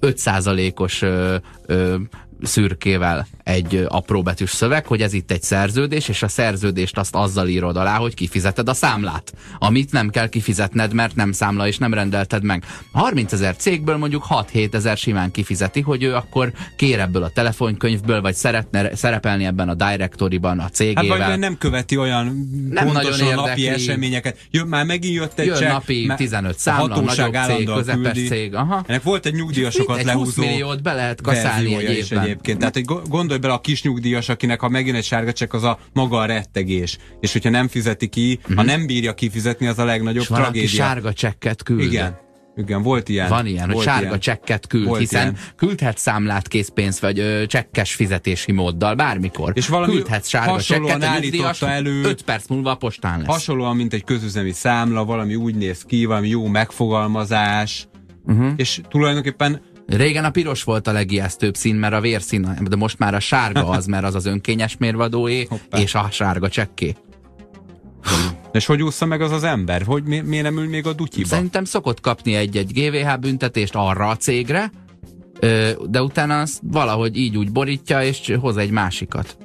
5%-os ö, ö, szürkével egy apróbetűs szöveg, hogy ez itt egy szerződés, és a szerződést azt azzal írod alá, hogy kifizeted a számlát, amit nem kell kifizetned, mert nem számla és nem rendelted meg. 30 ezer cégből mondjuk 6-7 ezer simán kifizeti, hogy ő akkor kér ebből a telefonkönyvből, vagy szeretne szerepelni ebben a directoryban a cégével. Hát vagy nem követi olyan Nem pontosan nagyon napi eseményeket. Jön, már megint jött egy Jön csekk, napi már 15 a számla, nagyobb cég, közepes küldi. cég. Aha. Ennek volt egy nyugdíjasokat Egy 20 lehúzó milliót be lehet kaszálni egy évben. egyébként. Tehát hogy gondolj bele a kis nyugdíjas, akinek ha megjön egy sárga csekk, az a maga a rettegés. És hogyha nem fizeti ki, ha nem bírja kifizetni, az a legnagyobb Mhm. És tragédia. sárga csekket küld. Igen. Igen, volt ilyen. Van ilyen, hogy volt sárga ilyen. csekket küld, Volt hiszen ilyen. küldhet számlát készpénz, vagy ö, csekkes fizetési móddal, bármikor. És valami küldhet sárga csekket, állította elő- 5 perc múlva a postán lesz. Hasonlóan, mint egy közüzemi számla, valami úgy néz ki, valami jó megfogalmazás, Mhm. uh-huh. és tulajdonképpen Régen a piros volt a legijesztőbb szín, mert a vérszín, de most már a sárga az, mert az az önkényes mérvadóé, Hoppá. és a sárga csekké. És hogy ússza meg az az ember? Hogy mi, miért nem ül még a dutyiba? Szerintem szokott kapni egy-egy GVH büntetést arra a cégre, de utána azt valahogy így úgy borítja, és hoz egy másikat.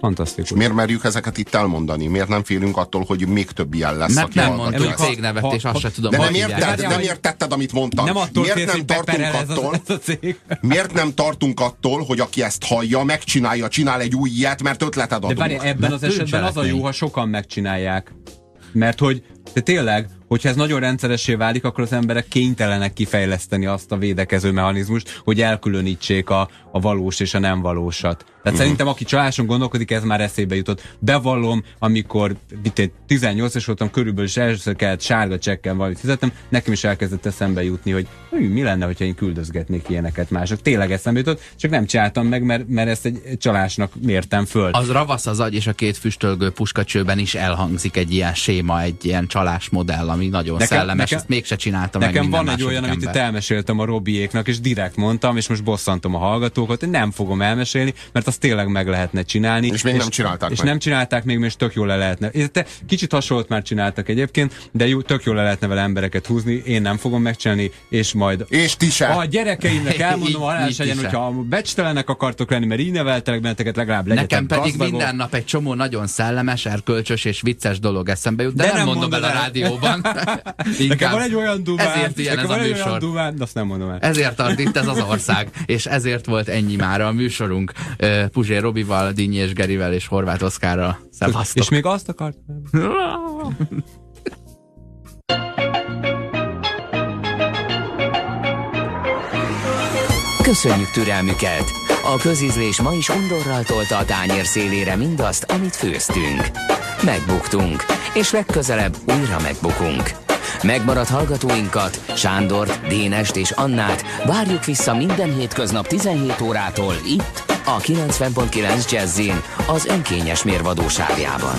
Fantasztikus. Miért merjük ezeket itt elmondani? Miért nem félünk attól, hogy még több ilyen lesz, Mert nem mondtuk ezt? cégnevet, ha- és azt se tudom, De nem érted, nem értetted, amit mondtam. Nem attól Miért nem tartunk beperel ez, attól, az, ez a cég. miért nem tartunk attól, hogy aki ezt hallja, megcsinálja, csinál egy új ilyet, mert ötleted De adunk. várj, ebben az esetben az a jó, ha sokan megcsinálják. Mert hogy de tényleg, hogyha ez nagyon rendszeressé válik, akkor az emberek kénytelenek kifejleszteni azt a védekező mechanizmust, hogy elkülönítsék a, a valós és a nem valósat. Tehát uh-huh. szerintem, aki csaláson gondolkodik, ez már eszébe jutott. Bevallom, amikor én, 18 és voltam, körülbelül is először kellett sárga csekken valamit fizetnem, nekem is elkezdett eszembe jutni, hogy mi lenne, hogyha én küldözgetnék ilyeneket mások. Tényleg eszembe jutott, csak nem csináltam meg, mert, mert ezt egy csalásnak mértem föl. Az ravasz az agy és a két füstölgő puskacsőben is elhangzik egy ilyen séma, egy ilyen csalásmodell, ami nagyon Nekem- szellemes, nekem- ezt mégse csinálta meg Nekem minden van egy olyan, amit itt ember. elmeséltem a Robiéknak, és direkt mondtam, és most bosszantom a hallgatókat, hogy nem fogom elmesélni, mert azt tényleg meg lehetne csinálni. És még nem csinálták És meg. nem csinálták még, és tök jól le lehetne. És Te kicsit hasonlót már csináltak egyébként, de jó, tök jól le lehetne vele embereket húzni, én nem fogom megcsinálni, és majd És ti se. a gyerekeimnek elmondom, [laughs] halál így legyen, hogyha becstelenek akartok lenni, mert így neveltelek benneteket, legalább legyetek Nekem pedig gazdagok. minden nap egy csomó nagyon szellemes, erkölcsös és vicces dolog eszembe jut, de, De nem, nem mondom el a rádióban. [laughs] Nekem van egy olyan dumám, Ezért ilyen ez a műsor. dumám, de azt nem mondom el. Ezért tart itt ez az ország, és ezért volt ennyi már a műsorunk Ö, Puzsé Robival, Dinyi és Gerivel és Horváth Oszkárral. Szevasztok! És még azt akart? Köszönjük türelmüket! A közízlés ma is undorral tolta a tányér szélére mindazt, amit főztünk. Megbuktunk, és legközelebb újra megbukunk. Megmaradt hallgatóinkat, Sándort, Dénest és Annát várjuk vissza minden hétköznap 17 órától itt, a 90.9 Jazzin, az önkényes mérvadóságában.